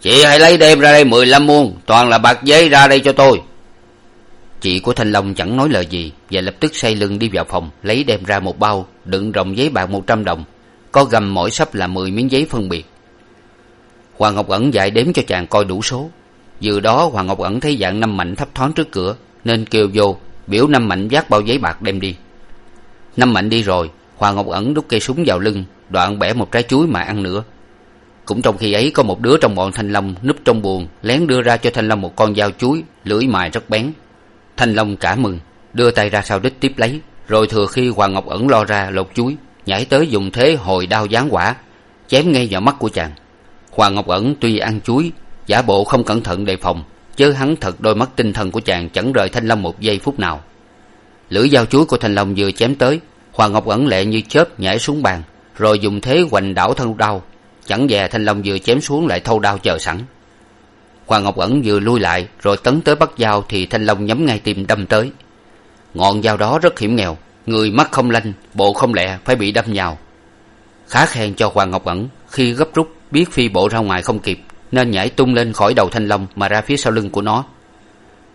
chị hãy lấy đem ra đây mười lăm muôn, toàn là bạc giấy ra đây cho tôi. Chị của thanh long chẳng nói lời gì và lập tức say lưng đi vào phòng, lấy đem ra một bao đựng rồng giấy bạc một trăm đồng, có gầm mỗi sấp là mười miếng giấy phân biệt hoàng ngọc ẩn dạy đếm cho chàng coi đủ số. Vừa đó, hoàng ngọc ẩn thấy dạng năm mạnh thấp thoáng trước cửa, nên kêu vô, biểu năm mạnh vác bao giấy bạc đem đi. Năm mạnh đi rồi, hoàng ngọc ẩn đút cây súng vào lưng, đoạn bẻ một trái chuối mà ăn nữa. Cũng trong khi ấy, có một đứa trong bọn thanh long núp trong buồng, lén đưa ra cho thanh long một con dao chuối, lưỡi mài rất bén. Thanh long cả mừng, đưa tay ra sau đích tiếp lấy, rồi thừa khi hoàng ngọc ẩn lo ra lột chuối, nhảy tới dùng thế hồi đao giáng quả, chém ngay vào mắt của chàng hoàng ngọc ẩn tuy ăn chuối, giả bộ không cẩn thận đề phòng, chớ hắn thật đôi mắt tinh thần của chàng chẳng rời thanh long một giây phút nào. Lưỡi dao chuối của thanh long vừa chém tới hoàng ngọc ẩn lẹ như chớp nhảy xuống bàn, rồi dùng thế hoành đảo thân đau, chẳng dè thanh long vừa chém xuống lại thâu đao chờ sẵn. Hoàng ngọc ẩn vừa lui lại, rồi tấn tới bắt dao thì thanh long nhắm ngay tim đâm tới. Ngọn dao đó rất hiểm nghèo, người mắt không lanh, bộ không lẹ, phải bị đâm nhào. Khá khen cho hoàng ngọc ẩn khi gấp rút biết phi bộ ra ngoài không kịp, nên nhảy tung lên khỏi đầu thanh long mà ra phía sau lưng của nó.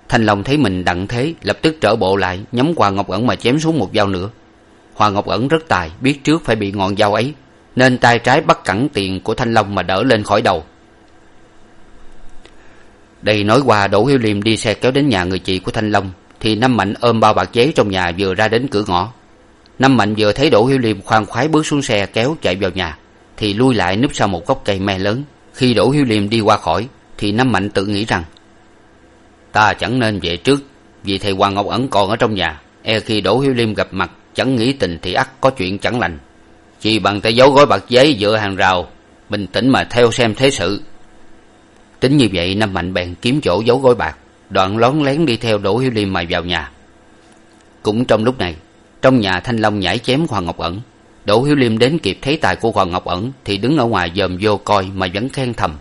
Thanh long thấy mình đặng thế, lập tức trở bộ lại, nhắm hoàng ngọc ẩn mà chém xuống một dao nữa. Hoàng ngọc ẩn rất tài, biết trước phải bị ngọn dao ấy, nên tay trái bắt cẳng tiền của thanh long mà đỡ lên khỏi đầu. Đây nói qua đỗ hiếu liêm đi xe kéo đến nhà người chị của thanh long, thì năm mạnh ôm bao bạc giấy trong nhà vừa ra đến cửa ngõ. Năm mạnh vừa thấy đỗ hiếu liêm khoan khoái bước xuống xe kéo chạy vào nhà thì lui lại núp sau một gốc cây me lớn. Khi đỗ hiếu liêm đi qua khỏi, thì năm mạnh tự nghĩ rằng, ta chẳng nên về trước, vì thầy hoàng ngọc ẩn còn ở trong nhà. E khi đỗ hiếu liêm gặp mặt, chẳng nghĩ tình thì ắt có chuyện chẳng lành. Chỉ bằng tay giấu gói bạc giấy dựa hàng rào, bình tĩnh mà theo xem thế sự. Tính như vậy, năm mạnh bèn kiếm chỗ giấu gói bạc, đoạn lón lén đi theo đỗ hiếu liêm mà vào nhà. Cũng trong lúc này, trong nhà thanh long nhảy chém hoàng ngọc ẩn đỗ hiếu liêm đến kịp thấy tài của hoàng ngọc ẩn thì đứng ở ngoài dòm vô coi mà vẫn khen thầm.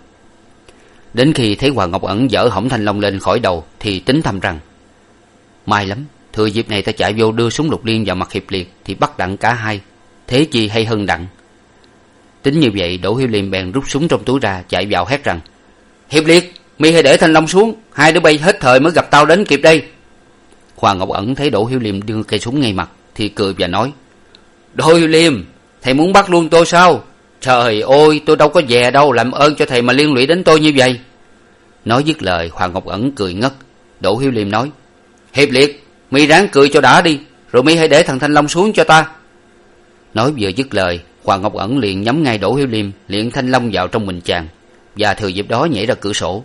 Đến khi thấy hoàng ngọc ẩn dở hỏng thanh long lên khỏi đầu thì tính thầm rằng, may lắm, thừa dịp này ta chạy vô đưa súng lục liên vào mặt hiệp liệt thì bắt đặng cả hai. Thế chi hay hơn đặng. Tính như vậy, đỗ hiếu liêm bèn rút súng trong túi ra, chạy vào hét rằng, hiệp liệt, mi hãy để thanh long xuống, hai đứa bay hết thời mới gặp tao đến kịp đây. Hoàng ngọc ẩn thấy đỗ hiếu liêm đưa cây súng ngay mặt thì cười và nói đỗ liêm, thầy muốn bắt luôn tôi sao? Trời ơi, tôi đâu có dè đâu, làm ơn cho thầy mà liên lụy đến tôi như vậy. Nói dứt lời, hoàng ngọc ẩn cười ngất. Đỗ hiếu liêm nói, hiệp liệt, mi ráng cười cho đã đi, rồi mi hãy để thằng thanh long xuống cho ta. Nói vừa dứt lời, hoàng ngọc ẩn liền nhắm ngay đỗ hiếu liêm, liền thanh long vào trong mình chàng, và thừa dịp đó nhảy ra cửa sổ.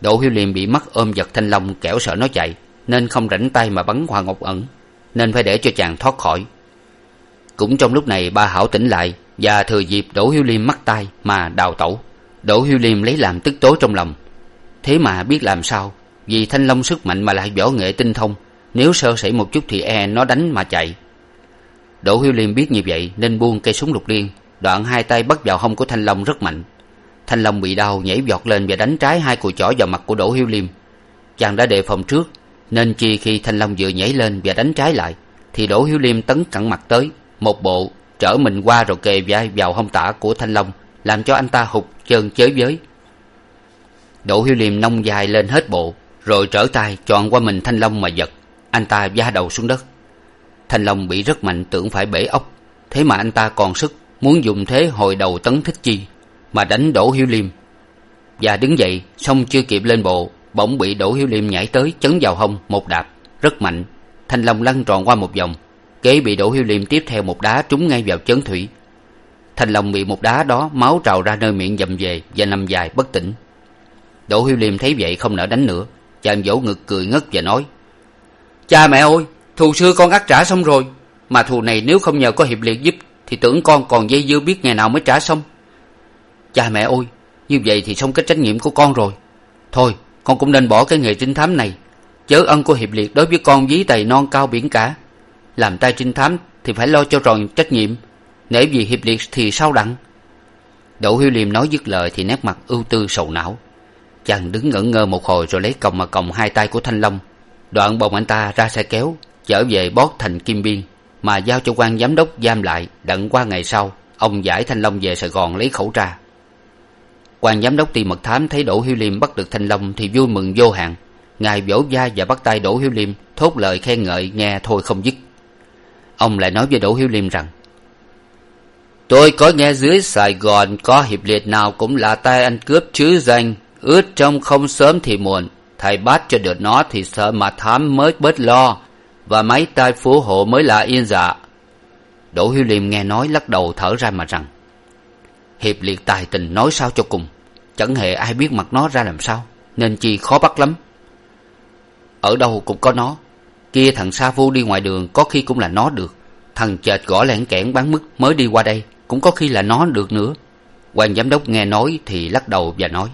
Đỗ hiếu liêm bị mắc ôm giật thanh long kẻo sợ nó chạy, nên không rảnh tay mà bắn hoàng ngọc ẩn, nên phải để cho chàng thoát khỏi cũng trong lúc này, ba hảo tỉnh lại và thừa dịp đỗ hiếu liêm mắc tay mà đào tẩu. Đỗ hiếu liêm lấy làm tức tối trong lòng. Thế mà biết làm sao? Vì thanh long sức mạnh mà lại võ nghệ tinh thông. Nếu sơ sẩy một chút thì e nó đánh mà chạy. Đỗ hiếu liêm biết như vậy nên buông cây súng lục liên. Đoạn hai tay bắt vào hông của thanh long rất mạnh. Thanh long bị đau, nhảy vọt lên và đánh trái hai cùi chỏ vào mặt của đỗ hiếu liêm. Chàng đã đề phòng trước, nên chi khi thanh long vừa nhảy lên và đánh trái lại, thì đỗ hiếu liêm tấn cẳng mặt tới một bộ, trở mình qua rồi kề vai vào hông tả của thanh long, làm cho anh ta hụt chân chới với. Đỗ hiếu liêm nông dài lên hết bộ, rồi trở tay chọn qua mình thanh long mà giật. Anh ta va đầu xuống đất. Thanh long bị rất mạnh, tưởng phải bể ốc. Thế mà anh ta còn sức, muốn dùng thế hồi đầu tấn thích chi, mà đánh đỗ hiếu liêm. Và đứng dậy, xong chưa kịp lên bộ, bỗng bị đỗ hiếu liêm nhảy tới chấn vào hông, một đạp, rất mạnh. Thanh long lăn tròn qua một vòng kế bị đỗ hiếu liêm tiếp theo một đá trúng ngay vào chấn thủy. Thành long bị một đá đó máu trào ra nơi miệng dầm về và nằm dài bất tỉnh. Đỗ hiếu liêm thấy vậy không nỡ đánh nữa, chàng vỗ ngực cười ngất và nói, cha mẹ ơi, thù xưa con ắt trả xong rồi, mà thù này nếu không nhờ có hiệp liệt giúp thì tưởng con còn dây dưa biết ngày nào mới trả xong. Cha mẹ ơi, như vậy thì xong cái trách nhiệm của con rồi. Thôi, con cũng nên bỏ cái nghề trinh thám này, chớ ân của hiệp liệt đối với con ví tày non cao biển cả làm tay trinh thám thì phải lo cho tròn trách nhiệm. Nể vì hiệp liệt thì sao đặng? Đỗ hiếu liêm nói dứt lời thì nét mặt ưu tư sầu não. Chàng đứng ngẩn ngơ một hồi rồi lấy còng mà còng hai tay của thanh long. Đoạn bồng anh ta ra xe kéo trở về bót thành kim biên, mà giao cho quan giám đốc giam lại đặng qua ngày sau. Ông giải thanh long về sài gòn lấy khẩu tra. Quan giám đốc ti mật thám thấy đỗ hiếu liêm bắt được thanh long thì vui mừng vô hạn. Ngài vỗ vai và bắt tay đỗ hiếu liêm, thốt lời khen ngợi, nghe thôi không dứt ông lại nói với đỗ hiếu liêm rằng, tôi có nghe dưới sài gòn có hiệp liệt nào cũng là tay ăn cướp chứ danh. Ướt trong không sớm thì muộn. Thầy bắt cho được nó thì sợ mà thám mới bớt lo. Và mấy tay phú hộ mới là yên dạ. Đỗ hiếu liêm nghe nói lắc đầu thở ra mà rằng, hiệp liệt tài tình nói sao cho cùng? Chẳng hề ai biết mặt nó ra làm sao. Nên chi khó bắt lắm. Ở đâu cũng có nó kia thằng sa vu đi ngoài đường có khi cũng là nó được. Thằng chệch gõ lẻn kẽn bán mứt mới đi qua đây, cũng có khi là nó được nữa. Quan giám đốc nghe nói thì lắc đầu và nói,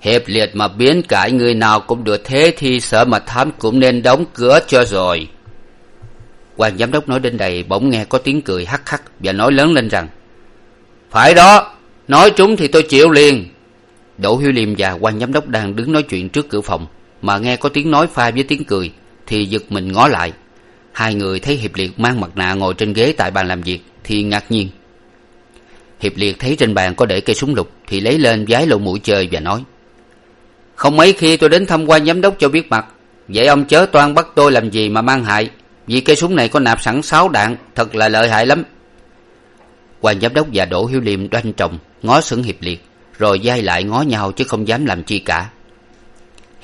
hiệp liệt mà biến cải người nào cũng được thế thì sở mật thám cũng nên đóng cửa cho rồi. Quan giám đốc nói đến đây bỗng nghe có tiếng cười hắc hắc và nói lớn lên rằng, phải đó, nói chúng thì tôi chịu liền. Đỗ hiếu liêm và quan giám đốc đang đứng nói chuyện trước cửa phòng mà nghe có tiếng nói pha với tiếng cười thì giật mình ngó lại. Hai người thấy hiệp liệt mang mặt nạ ngồi trên ghế tại bàn làm việc thì ngạc nhiên. Hiệp liệt thấy trên bàn có để cây súng lục thì lấy lên vái lộ mũi chơi và nói, không mấy khi tôi đến thăm quan giám đốc cho biết mặt. Vậy ông chớ toan bắt tôi làm gì mà mang hại, vì cây súng này có nạp sẵn sáu đạn, thật là lợi hại lắm. Quan giám đốc và đỗ hiếu liêm đoanh trồng ngó sững hiệp liệt, rồi d lại ngó nhau chứ không dám làm chi cả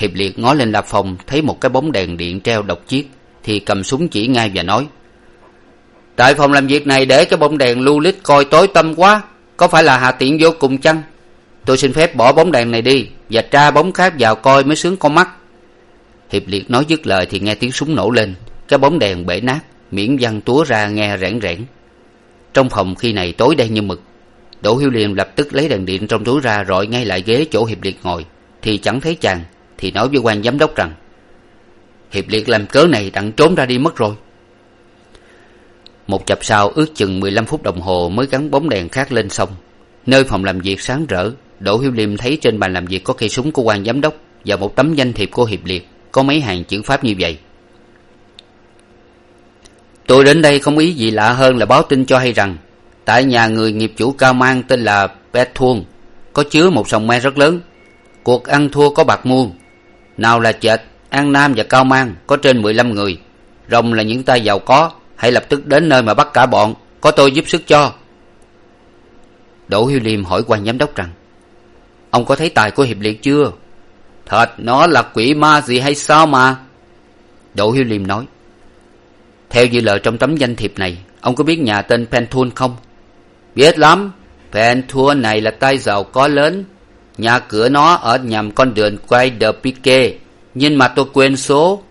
hiệp liệt ngó lên la phòng thấy một cái bóng đèn điện treo độc chiếc, thì cầm súng chỉ ngay và nói, tại phòng làm việc này để cái bóng đèn lưu lít coi tối tăm quá, có phải là hà tiện vô cùng chăng? Tôi xin phép bỏ bóng đèn này đi và tra bóng khác vào coi mới sướng con mắt. Hiệp liệt nói dứt lời thì nghe tiếng súng nổ lên, cái bóng đèn bể nát miễn văng túa ra nghe rẽn rẽn. Trong phòng khi này tối đen như mực, đỗ hiếu liêm lập tức lấy đèn điện trong túi ra rọi ngay lại ghế chỗ hiệp liệt ngồi, thì chẳng thấy chàng thì nói với quan giám đốc rằng, hiệp liệt làm cớ này đặng trốn ra đi mất rồi. Một chập sau, ước chừng mười lăm phút đồng hồ mới gắn bóng đèn khác lên xong nơi phòng làm việc sáng rỡ, đỗ hiếu liêm thấy trên bàn làm việc có cây súng của quan giám đốc và một tấm danh thiệp của hiệp liệt, có mấy hàng chữ pháp như vậy. Tôi đến đây không ý gì lạ hơn là báo tin cho hay rằng, tại nhà người nghiệp chủ cao mang tên là pethuông có chứa một sòng me rất lớn. Cuộc ăn thua có bạc muôn nào là chệch an nam và cao mang có trên mười lăm người. Rồng là những tay giàu có, hãy lập tức đến nơi mà bắt cả bọn, có tôi giúp sức cho. Đỗ hiếu liêm hỏi quan giám đốc rằng, ông có thấy tài của hiệp liệt chưa? Thật, nó là quỷ ma gì hay sao mà? Đỗ hiếu liêm nói, theo như lời trong tấm danh thiệp này, ông có biết nhà tên penthun không? Biết lắm penthun này là tay giàu có lớn nhà cửa nó ở nhằm con đường quay de pique nhưng mà tôi quên số.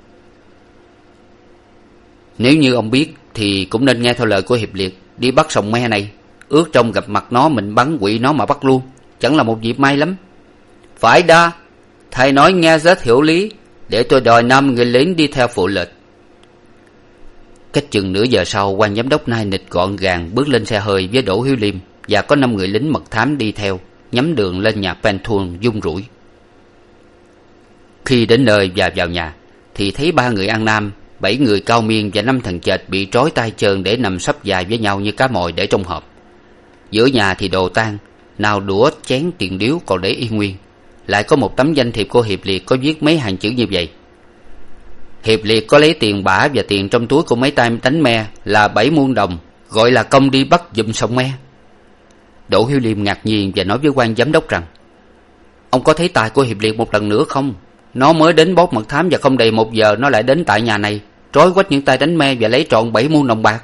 Nếu như ông biết thì cũng nên nghe theo lời của hiệp liệt, đi bắt sòng me này. Ước trong gặp mặt nó mình bắn quỵ nó mà bắt luôn, chẳng là một dịp may lắm. Phải đa, thầy nói nghe rất hiểu lý, để tôi đòi năm người lính đi theo phụ lịch cách chừng nửa giờ sau, quan giám đốc nai nịch gọn gàng bước lên xe hơi với đỗ hiếu liêm và có năm người lính mật thám đi theo nhắm đường lên nhà penthun dung rủi. Khi đến nơi và vào nhà, thì thấy ba người ăn nam, bảy người cao miên và năm thằng chệch bị trói tay chân để nằm sấp dài với nhau như cá mồi để trong hộp. Giữa nhà thì đồ tan nào đũa, chén, tiền điếu còn để y nguyên. Lại có một tấm danh thiệp của hiệp liệt có viết mấy hàng chữ như vậy. Hiệp liệt có lấy tiền bả và tiền trong túi của mấy tay đánh me là bảy muôn đồng, gọi là công đi bắt giùm sông me đỗ hiếu liêm ngạc nhiên và nói với quan giám đốc rằng, ông có thấy tài của hiệp liệt một lần nữa không? Nó mới đến bóp mật thám và không đầy một giờ nó lại đến tại nhà này, trói quách những tay đánh me và lấy trọn bảy muôn đồng bạc.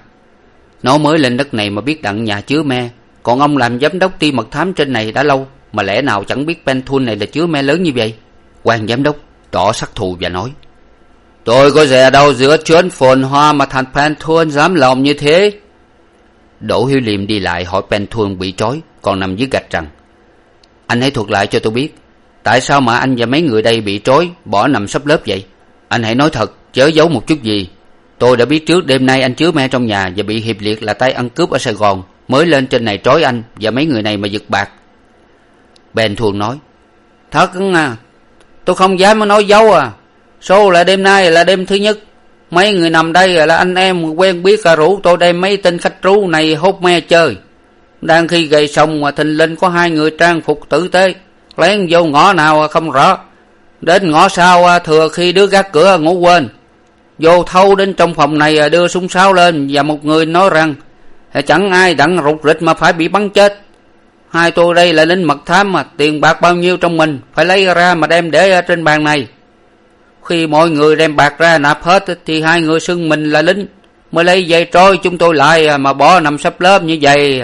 Nó mới lên đất này mà biết đặng nhà chứa me. Còn ông làm giám đốc ty mật thám trên này đã lâu, mà lẽ nào chẳng biết penthun này là chứa me lớn như vậy? Quan giám đốc tỏ sắc thù và nói, tôi có dè đâu giữa chuyến phồn hoa mà thằng penthun dám lòng như thế đỗ hiếu liêm đi lại hỏi penthun bị trói, còn nằm dưới gạch rằng anh hãy thuật lại cho tôi biết, tại sao mà anh và mấy người đây bị trói, bỏ nằm sắp lớp vậy? Anh hãy nói thật, chớ giấu một chút gì. Tôi đã biết trước đêm nay anh chứa me trong nhà và bị hiệp liệt là tay ăn cướp ở sài gòn, mới lên trên này trói anh và mấy người này mà giật bạc. Ben thuồng nói, thật à tôi không dám nói dấu à. Số là đêm nay là đêm thứ nhất mấy người nằm đây là anh em quen biết cả rủ, tôi đem mấy tên khách trú này hốt me chơi. Đang khi gầy xong mà thình lình có hai người trang phục tử tế. Lén vô ngõ nào à không rõ. Đến ngõ sau à, thừa khi đứa gác cửa ngủ quên. Vô thâu đến trong phòng này à, đưa súng sáo lên và một người nói rằng chẳng ai đặng rụt rịch mà phải bị bắn chết. Hai tôi đây là lính mật thám mà tiền bạc bao nhiêu trong mình, phải lấy ra mà đem để ở trên bàn này khi mọi người đem bạc ra nạp hết, thì hai người xưng mình là lính, mới lấy dây trói chúng tôi lại à, mà bỏ nằm sắp lớp như vậy.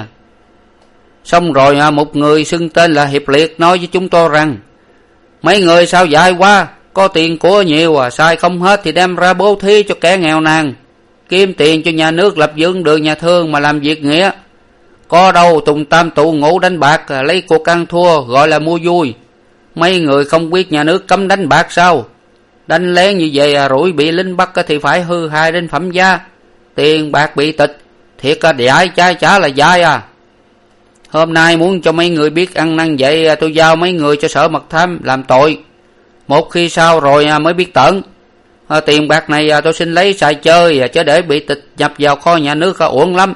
Xong rồi à, một người xưng tên là hiệp liệt nói với chúng tôi rằng, mấy người sao dại quá, có tiền của nhiều à sai không hết thì đem ra bố thí cho kẻ nghèo nàn, kiếm tiền cho nhà nước lập dựng đường nhà thương mà làm việc nghĩa. Có đâu tùng tam tụ ngủ đánh bạc à, lấy cuộc ăn thua, gọi là mua vui. Mấy người không biết nhà nước cấm đánh bạc sao? Đánh lén như vậy à rủi bị lính bắt thì phải hư hại đến phẩm giá. Tiền bạc bị tịch thiệt à giải trái chả là dai à. Hôm nay muốn cho mấy người biết ăn năn vậy à, tôi giao mấy người cho sở mật thám làm tội. Một khi sau rồi à, mới biết tận. À, tiền bạc này à, tôi xin lấy xài chơi chứ để bị tịch nhập vào kho nhà nước uổng lắm.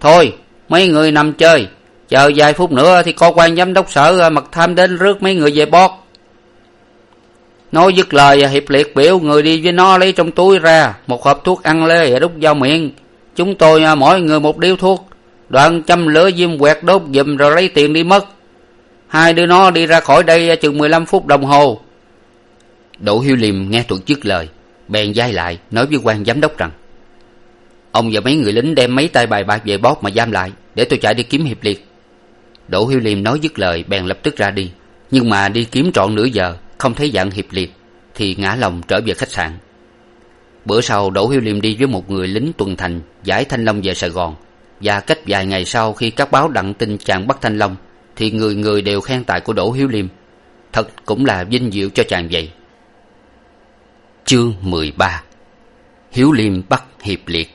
Thôi mấy người nằm chơi. Chờ vài phút nữa thì có quan giám đốc sở mật tham đến rước mấy người về bót nói dứt lời, hiệp liệt biểu người đi với nó lấy trong túi ra, một hộp thuốc ăn lê đút vào miệng. Chúng tôi à, mỗi người một điếu thuốc. Đoạn châm lửa diêm quẹt đốt giùm rồi lấy tiền đi mất. Hai đứa nó đi ra khỏi đây à, chừng mười lăm phút đồng hồ. Đỗ hiếu liêm nghe tuột dứt lời, bèn dai lại, nói với quan giám đốc rằng, ông và mấy người lính đem mấy tay bài bạc về bóp mà giam lại, để tôi chạy đi kiếm hiệp liệt. Đỗ hiếu liêm nói dứt lời, bèn lập tức ra đi. Nhưng mà đi kiếm trọn nửa giờ không thấy dạng hiệp liệt, thì ngã lòng trở về khách sạn. Bữa sau, đỗ hiếu liêm đi với một người lính tuần thành, giải thanh long về sài gòn. Và cách vài ngày sau, khi các báo đặng tin chàng bắt thanh long, thì người người đều khen tài của đỗ hiếu liêm. Thật cũng là vinh diệu cho chàng vậy. Chương mười ba. Hiếu liêm bắt hiệp liệt.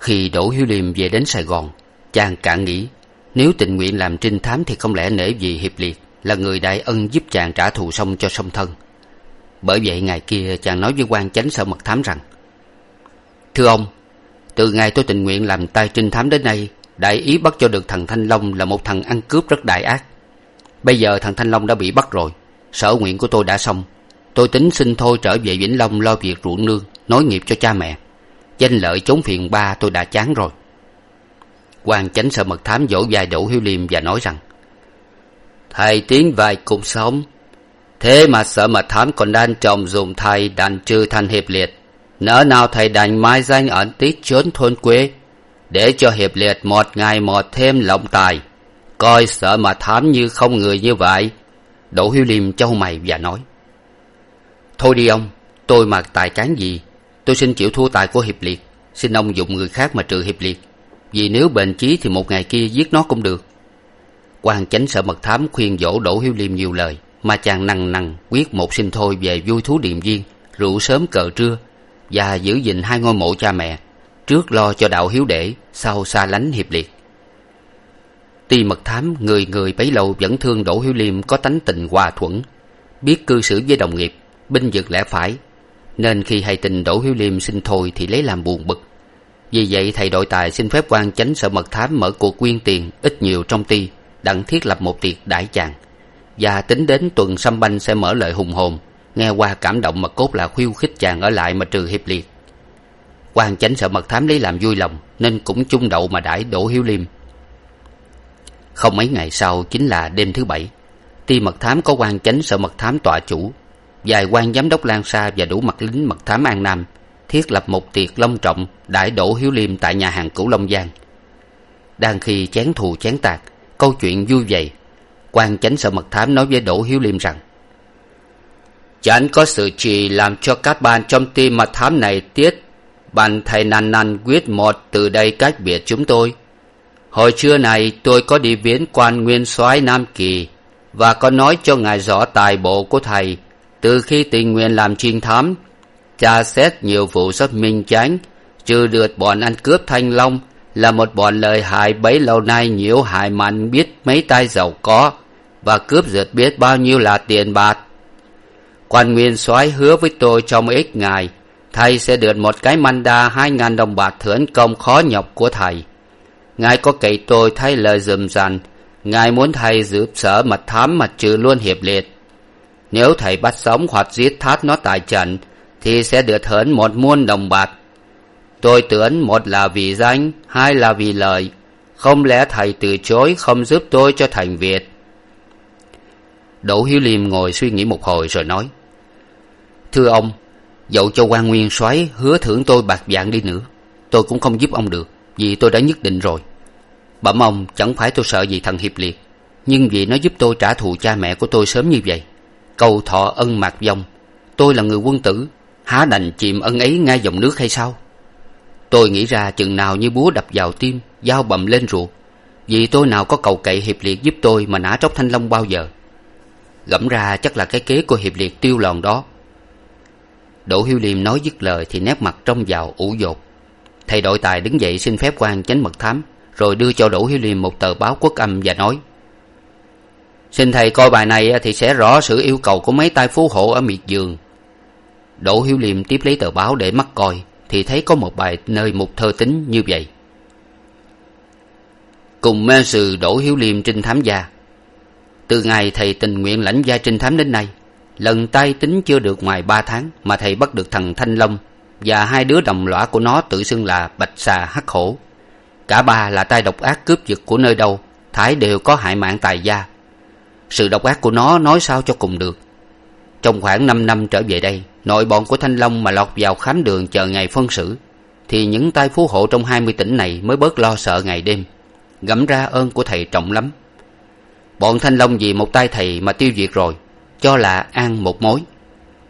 Khi đỗ hiếu liêm về đến sài gòn, chàng cạn nghĩ, nếu tình nguyện làm trinh thám thì không lẽ nể vì hiệp liệt? Là người đại ân giúp chàng trả thù xong cho song thân. Bởi vậy ngày kia chàng nói với quan chánh sở mật thám rằng, thưa ông, từ ngày tôi tình nguyện làm tay trinh thám đến nay, đại ý bắt cho được thằng thanh long là một thằng ăn cướp rất đại ác. Bây giờ thằng thanh long đã bị bắt rồi, sở nguyện của tôi đã xong. Tôi tính xin thôi trở về vĩnh long lo việc ruộng nương, nối nghiệp cho cha mẹ. Danh lợi chốn phiền ba tôi đã chán rồi. Quan chánh sở mật thám vỗ vai đỗ hiếu liêm và nói rằng thầy tiến vài cũng sống thế mà sợ mật thám còn đang chồng dùng thầy đành trừ thành hiệp liệt. Nỡ nào thầy đành mai danh ẩn tích trốn thôn quê, để cho hiệp liệt một ngày một thêm lộng tài. Coi sợ mà thám như không người như vậy. Đỗ hiếu liêm châu mày và nói, thôi đi ông, tôi mặc tài cán gì? Tôi xin chịu thua tài của hiệp liệt. Xin ông dùng người khác mà trừ hiệp liệt. Vì nếu bền chí thì một ngày kia giết nó cũng được quan chánh sở mật thám khuyên dỗ đỗ hiếu liêm nhiều lời, mà chàng nằng nằng quyết một sinh thôi về vui thú điềm viên rượu sớm cờ trưa và giữ gìn hai ngôi mộ cha mẹ, trước lo cho đạo hiếu để, sau xa lánh hiệp liệt. Tuy mật thám người người bấy lâu vẫn thương đỗ hiếu liêm có tánh tình hòa thuận biết cư xử với đồng nghiệp, binh vực lẽ phải, nên khi hay tin đỗ hiếu liêm xin thôi thì lấy làm buồn bực. Vì vậy thầy đội tài xin phép quan chánh sở mật thám mở cuộc quyên tiền ít nhiều trong ty đặng thiết lập một tiệc đãi chàng và tính đến tuần sâm banh sẽ mở lời hùng hồn, nghe qua cảm động mà cốt là khiêu khích chàng ở lại mà trừ hiệp liệt. Quan chánh sợ mật thám lấy làm vui lòng, nên cũng chung đậu mà đãi đỗ hiếu liêm. Không mấy ngày sau, chính là đêm thứ bảy, ti mật thám có quan chánh sợ mật thám tọa chủ, vài quan giám đốc lan sa và đủ mặt lính mật thám an nam thiết lập một tiệc long trọng đãi đỗ hiếu liêm tại nhà hàng cửu long giang. Đang khi chén thù chén tạc câu chuyện vui vầy quan chánh sợ mật thám nói với đỗ hiếu liêm rằng chẳng có sự trì làm cho các bạn trong tim mật thám này tiết. Bạn thầy năn năn quyết một từ đây cách biệt chúng tôi. Hồi trưa này tôi có đi viếng quan nguyên soái nam kỳ và có nói cho ngài rõ tài bộ của thầy. Từ khi tình nguyện làm trinh thám tra xét nhiều vụ rất minh chánh, trừ được bọn ăn cướp thanh long là một bọn lời hại bấy lâu nay nhiễu hại mạnh biết mấy tay giàu có và cướp giật biết bao nhiêu là tiền bạc. Quan nguyên soái hứa với tôi trong ít ngày, thầy sẽ được một cái manda hai ngàn đồng bạc thưởng công khó nhọc của thầy. Ngài có cậy tôi thay lời dùm rằng ngài muốn thầy giúp sở mật thám mà trừ luôn hiệp liệt. Nếu thầy bắt sống hoặc giết thát nó tại trận, thì sẽ được hưởng một muôn đồng bạc tôi tưởng một là vì danh, hai là vì lợi không lẽ thầy từ chối không giúp tôi cho thành việt? Đỗ hiếu liêm ngồi suy nghĩ một hồi rồi nói, thưa ông, dẫu cho quan nguyên soái hứa thưởng tôi bạc vạn đi nữa, tôi cũng không giúp ông được, vì tôi đã nhất định rồi. Bẩm ông, chẳng phải tôi sợ gì thằng hiệp liệt, nhưng vì nó giúp tôi trả thù cha mẹ của tôi sớm như vậy. Cầu thọ ân mạc vong tôi là người quân tử, há đành chìm ân ấy ngay dòng nước hay sao? Tôi nghĩ ra chừng nào như búa đập vào tim, dao bầm lên ruột. Vì tôi nào có cầu cậy hiệp liệt giúp tôi mà nã tróc thanh long bao giờ? Gẫm ra chắc là cái kế của hiệp liệt tiêu lòn đó. Đỗ hiếu liêm nói dứt lời thì nét mặt trông vào ủ dột. Thầy đội tài đứng dậy xin phép quan chánh mật thám, rồi đưa cho đỗ hiếu liêm một tờ báo quốc âm và nói, xin thầy coi bài này thì sẽ rõ sự yêu cầu của mấy tay phú hộ ở miệt giường. Đỗ hiếu liêm tiếp lấy tờ báo để mắt coi thì thấy có một bài nơi mục thơ tính như vậy. Cùng mê sự đỗ hiếu liêm trinh thám gia. Từ ngày thầy tình nguyện lãnh gia trinh thám đến nay, lần tai tính chưa được ngoài ba tháng mà thầy bắt được thằng thanh long và hai đứa đồng lõa của nó tự xưng là bạch xà hắc hổ. Cả ba là tay độc ác cướp giật của nơi đâu, thải đều có hại mạng tài gia. Sự độc ác của nó nói sao cho cùng được. Trong khoảng năm năm trở về đây nội bọn của thanh long mà lọt vào khám đường chờ ngày phân xử, thì những tay phú hộ trong hai mươi tỉnh này mới bớt lo sợ ngày đêm, gẫm ra ơn của thầy trọng lắm. Bọn thanh long vì một tay thầy mà tiêu diệt rồi, cho là an một mối.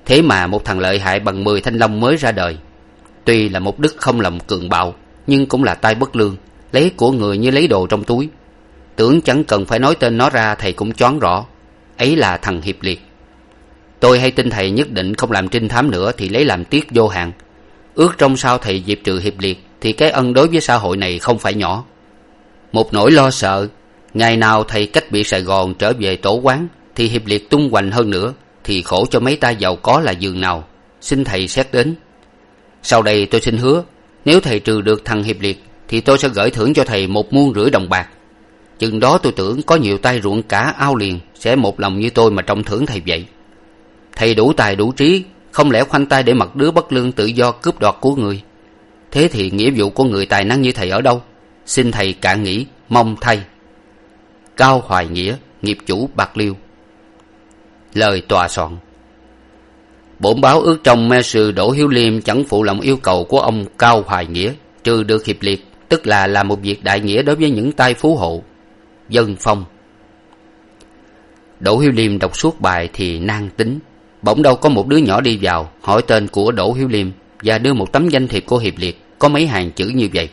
Thế mà một thằng lợi hại bằng mười thanh long mới ra đời, tuy là một đức không lòng cường bạo, nhưng cũng là tay bất lương, lấy của người như lấy đồ trong túi. Tưởng chẳng cần phải nói tên nó ra, thầy cũng choáng rõ, ấy là thằng hiệp liệt tôi hay tin thầy nhất định không làm trinh thám nữa thì lấy làm tiếc vô hạn. Ước trong sao thầy diệt trừ hiệp liệt thì cái ân đối với xã hội này không phải nhỏ. Một nỗi lo sợ, ngày nào thầy cách biệt sài gòn trở về tổ quán thì hiệp liệt tung hoành hơn nữa thì khổ cho mấy ta giàu có là giường nào. Xin thầy xét đến. Sau đây tôi xin hứa, nếu thầy trừ được thằng hiệp liệt thì tôi sẽ gửi thưởng cho thầy một muôn rưỡi đồng bạc. Chừng đó tôi tưởng có nhiều tay ruộng cả ao liền sẽ một lòng như tôi mà trông thưởng thầy vậy thầy đủ tài đủ trí, không lẽ khoanh tay để mặc đứa bất lương tự do cướp đoạt của người? Thế thì nghĩa vụ của người tài năng như thầy ở đâu? Xin thầy cạn nghĩ mong thay. Cao hoài nghĩa, nghiệp chủ bạc liêu. Lời tòa soạn. Bổn báo ước trong me sư đỗ hiếu liêm chẳng phụ lòng yêu cầu của ông cao hoài nghĩa, trừ được hiệp liệt, tức là làm một việc đại nghĩa đối với những tay phú hộ. Dân phong. Đỗ hiếu liêm đọc suốt bài thì nang tính bỗng đâu có một đứa nhỏ đi vào, hỏi tên của đỗ hiếu liêm và đưa một tấm danh thiệp của hiệp liệt, có mấy hàng chữ như vậy.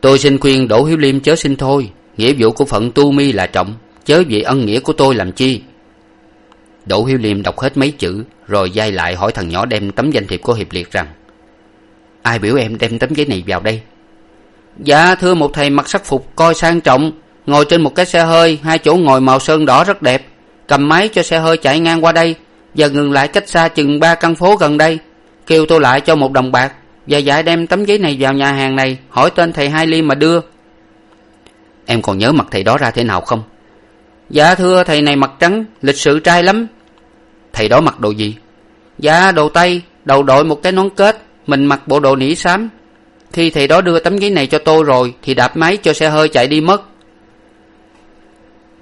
Tôi xin khuyên đỗ hiếu liêm chớ xin thôi, nghĩa vụ của phận tu mi là trọng, chớ vì ân nghĩa của tôi làm chi? Đỗ hiếu liêm đọc hết mấy chữ, rồi d lại hỏi thằng nhỏ đem tấm danh thiệp của hiệp liệt rằng, ai biểu em đem tấm giấy này vào đây? Dạ thưa một thầy mặc sắc phục coi sang trọng, ngồi trên một cái xe hơi, hai chỗ ngồi màu sơn đỏ rất đẹp cầm máy cho xe hơi chạy ngang qua đây và ngừng lại cách xa chừng ba căn phố gần đây, kêu tôi lại cho một đồng bạc và dạy đem tấm giấy này vào nhà hàng này, hỏi tên thầy hai ly mà đưa. Em còn nhớ mặt thầy đó ra thế nào không? Dạ thưa, thầy này mặt trắng, lịch sự trai lắm. Thầy đó mặc đồ gì? Dạ đồ tây, đầu đội một cái nón kết, mình mặc bộ đồ nỉ xám. Khi thầy đó đưa tấm giấy này cho tôi rồi, thì đạp máy cho xe hơi chạy đi mất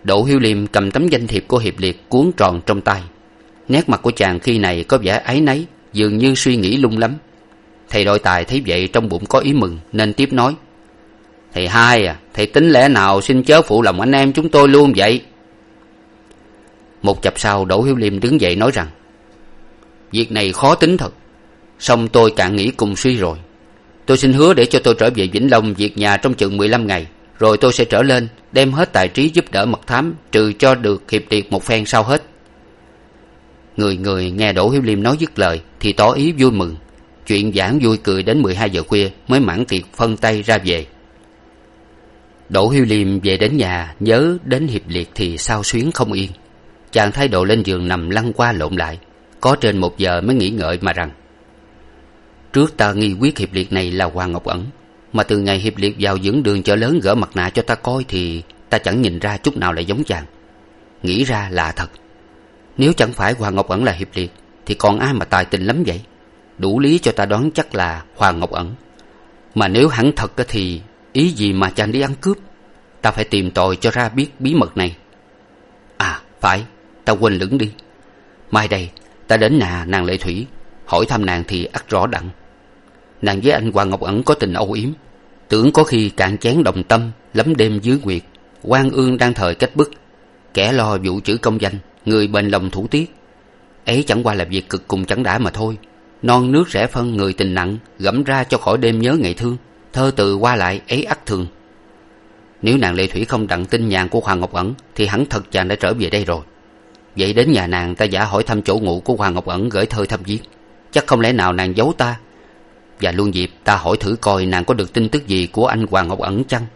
đỗ hiếu liêm cầm tấm danh thiệp của hiệp liệt cuốn tròn trong tay. Nét mặt của chàng khi này có vẻ áy náy, dường như suy nghĩ lung lắm. Thầy đội tài thấy vậy trong bụng có ý mừng, nên tiếp nói. Thầy hai à thầy tính lẽ nào xin chớ phụ lòng anh em chúng tôi luôn vậy? Một chập sau, đỗ hiếu liêm đứng dậy nói rằng, việc này khó tính thật, song tôi cạn nghĩ cùng suy rồi. Tôi xin hứa để cho tôi trở về vĩnh long việc nhà trong chừng mười lăm ngày rồi tôi sẽ trở lên, đem hết tài trí giúp đỡ mật thám, trừ cho được hiệp tiệc một phen sau hết. Người người nghe đỗ hiếu liêm nói dứt lời, thì tỏ ý vui mừng. Chuyện giảng vui cười đến mười hai giờ khuya mới mãn tiệc phân tay ra về. Đỗ hiếu liêm về đến nhà, nhớ đến hiệp liệt thì sao xuyến không yên. Chàng thay đồ lên giường nằm lăn qua lộn lại, có trên một giờ mới nghĩ ngợi mà rằng, trước ta nghi quyết hiệp liệt này là hoàng ngọc ẩn mà từ ngày hiệp liệt vào dưỡng đường chợ lớn gỡ mặt nạ cho ta coi thì ta chẳng nhìn ra chút nào lại giống chàng. Nghĩ ra là thật. Nếu chẳng phải hoàng ngọc ẩn là hiệp liệt, thì còn ai mà tài tình lắm vậy? Đủ lý cho ta đoán chắc là hoàng ngọc ẩn. Mà nếu hẳn thật thì ý gì mà chàng đi ăn cướp? Ta phải tìm tòi cho ra biết bí mật này. À phải. Ta quên lửng đi. Mai đây, ta đến nhà nàng lệ thủy, hỏi thăm nàng thì ắt rõ đặng nàng với anh hoàng ngọc ẩn có tình âu yếm. Tưởng có khi cạn chén đồng tâm lấm đêm dưới nguyệt quan ương đang thời cách bức. Kẻ lo vụ chữ công danh, người bền lòng thủ tiết. Ấy chẳng qua là việc cực cùng chẳng đã mà thôi. Non nước rẽ phân người tình nặng, gẫm ra cho khỏi đêm nhớ ngày thương. Thơ từ qua lại, ấy ắt thường. Nếu nàng lệ thủy không đặng tin nhàn của hoàng ngọc ẩn, thì hẳn thật chàng đã trở về đây rồi. Vậy đến nhà nàng, ta giả hỏi thăm chỗ ngụ của hoàng ngọc ẩn gửi thơ thăm viết. Chắc không lẽ nào nàng giấu ta? Và luôn dịp ta hỏi thử coi nàng có được tin tức gì của anh hoàng ngọc ẩn chăng?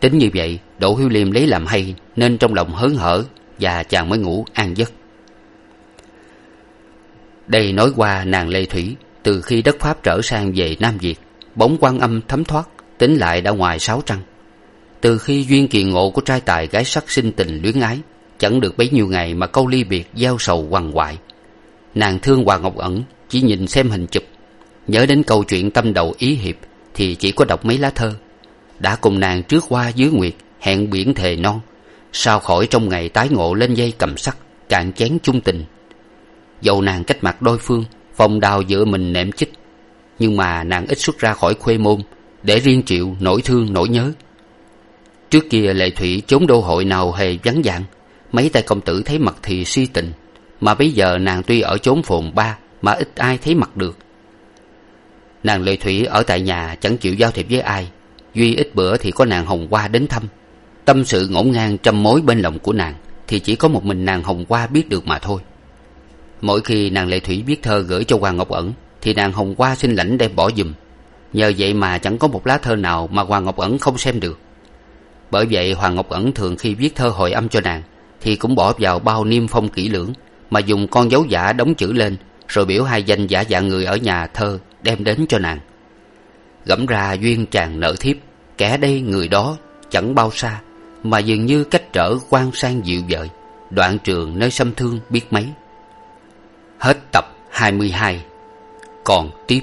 Tính như vậy, đỗ hiếu liêm lấy làm hay, nên trong lòng hớn hở và chàng mới ngủ an giấc. Đây nói qua nàng lê thủy, từ khi đất pháp trở sang về nam việt, bóng quan âm thấm thoát, tính lại đã ngoài sáu trăng. Từ khi duyên kỳ ngộ của trai tài gái sắc sinh tình luyến ái, chẳng được bấy nhiêu ngày mà câu ly biệt giao sầu quằn quại nàng thương hoàng ngọc ẩn chỉ nhìn xem hình chụp nhớ đến câu chuyện tâm đầu ý hiệp, thì chỉ có đọc mấy lá thơ. Đã cùng nàng trước qua dưới nguyệt, hẹn biển thề non. Sao khỏi trong ngày tái ngộ lên dây cầm sắt, cạn chén chung tình. Dầu nàng cách mặt đôi phương phòng đào dựa mình nệm chích. Nhưng mà nàng ít xuất ra khỏi khuê môn, để riêng chịu nỗi thương nỗi nhớ. Trước kia lệ thủy chốn đô hội nào hề vắng dạng, mấy tay công tử thấy mặt thì si tình. Mà bây giờ nàng tuy ở chốn phồn ba, mà ít ai thấy mặt được nàng lệ thủy ở tại nhà chẳng chịu giao thiệp với ai. Duy ít bữa thì có nàng hồng hoa đến thăm. Tâm sự ngổn ngang trăm mối bên lòng của nàng thì chỉ có một mình nàng hồng hoa biết được mà thôi. Mỗi khi nàng lệ thủy viết thơ gửi cho hoàng ngọc ẩn thì nàng hồng hoa xin lãnh đem bỏ giùm. Nhờ vậy mà chẳng có một lá thơ nào mà hoàng ngọc ẩn không xem được. Bởi vậy hoàng ngọc ẩn thường khi viết thơ hồi âm cho nàng thì cũng bỏ vào bao niêm phong kỹ lưỡng mà dùng con dấu giả đóng chữ lên rồi biểu hai danh giả dạng người ở nhà thơ đem đến cho nàng. Gẫm ra duyên chàng nợ thiếp, kẻ đây người đó chẳng bao xa, mà dường như cách trở quan sang dịu vợi đoạn trường nơi xâm thương biết mấy. Hết tập hai mươi hai, còn tiếp.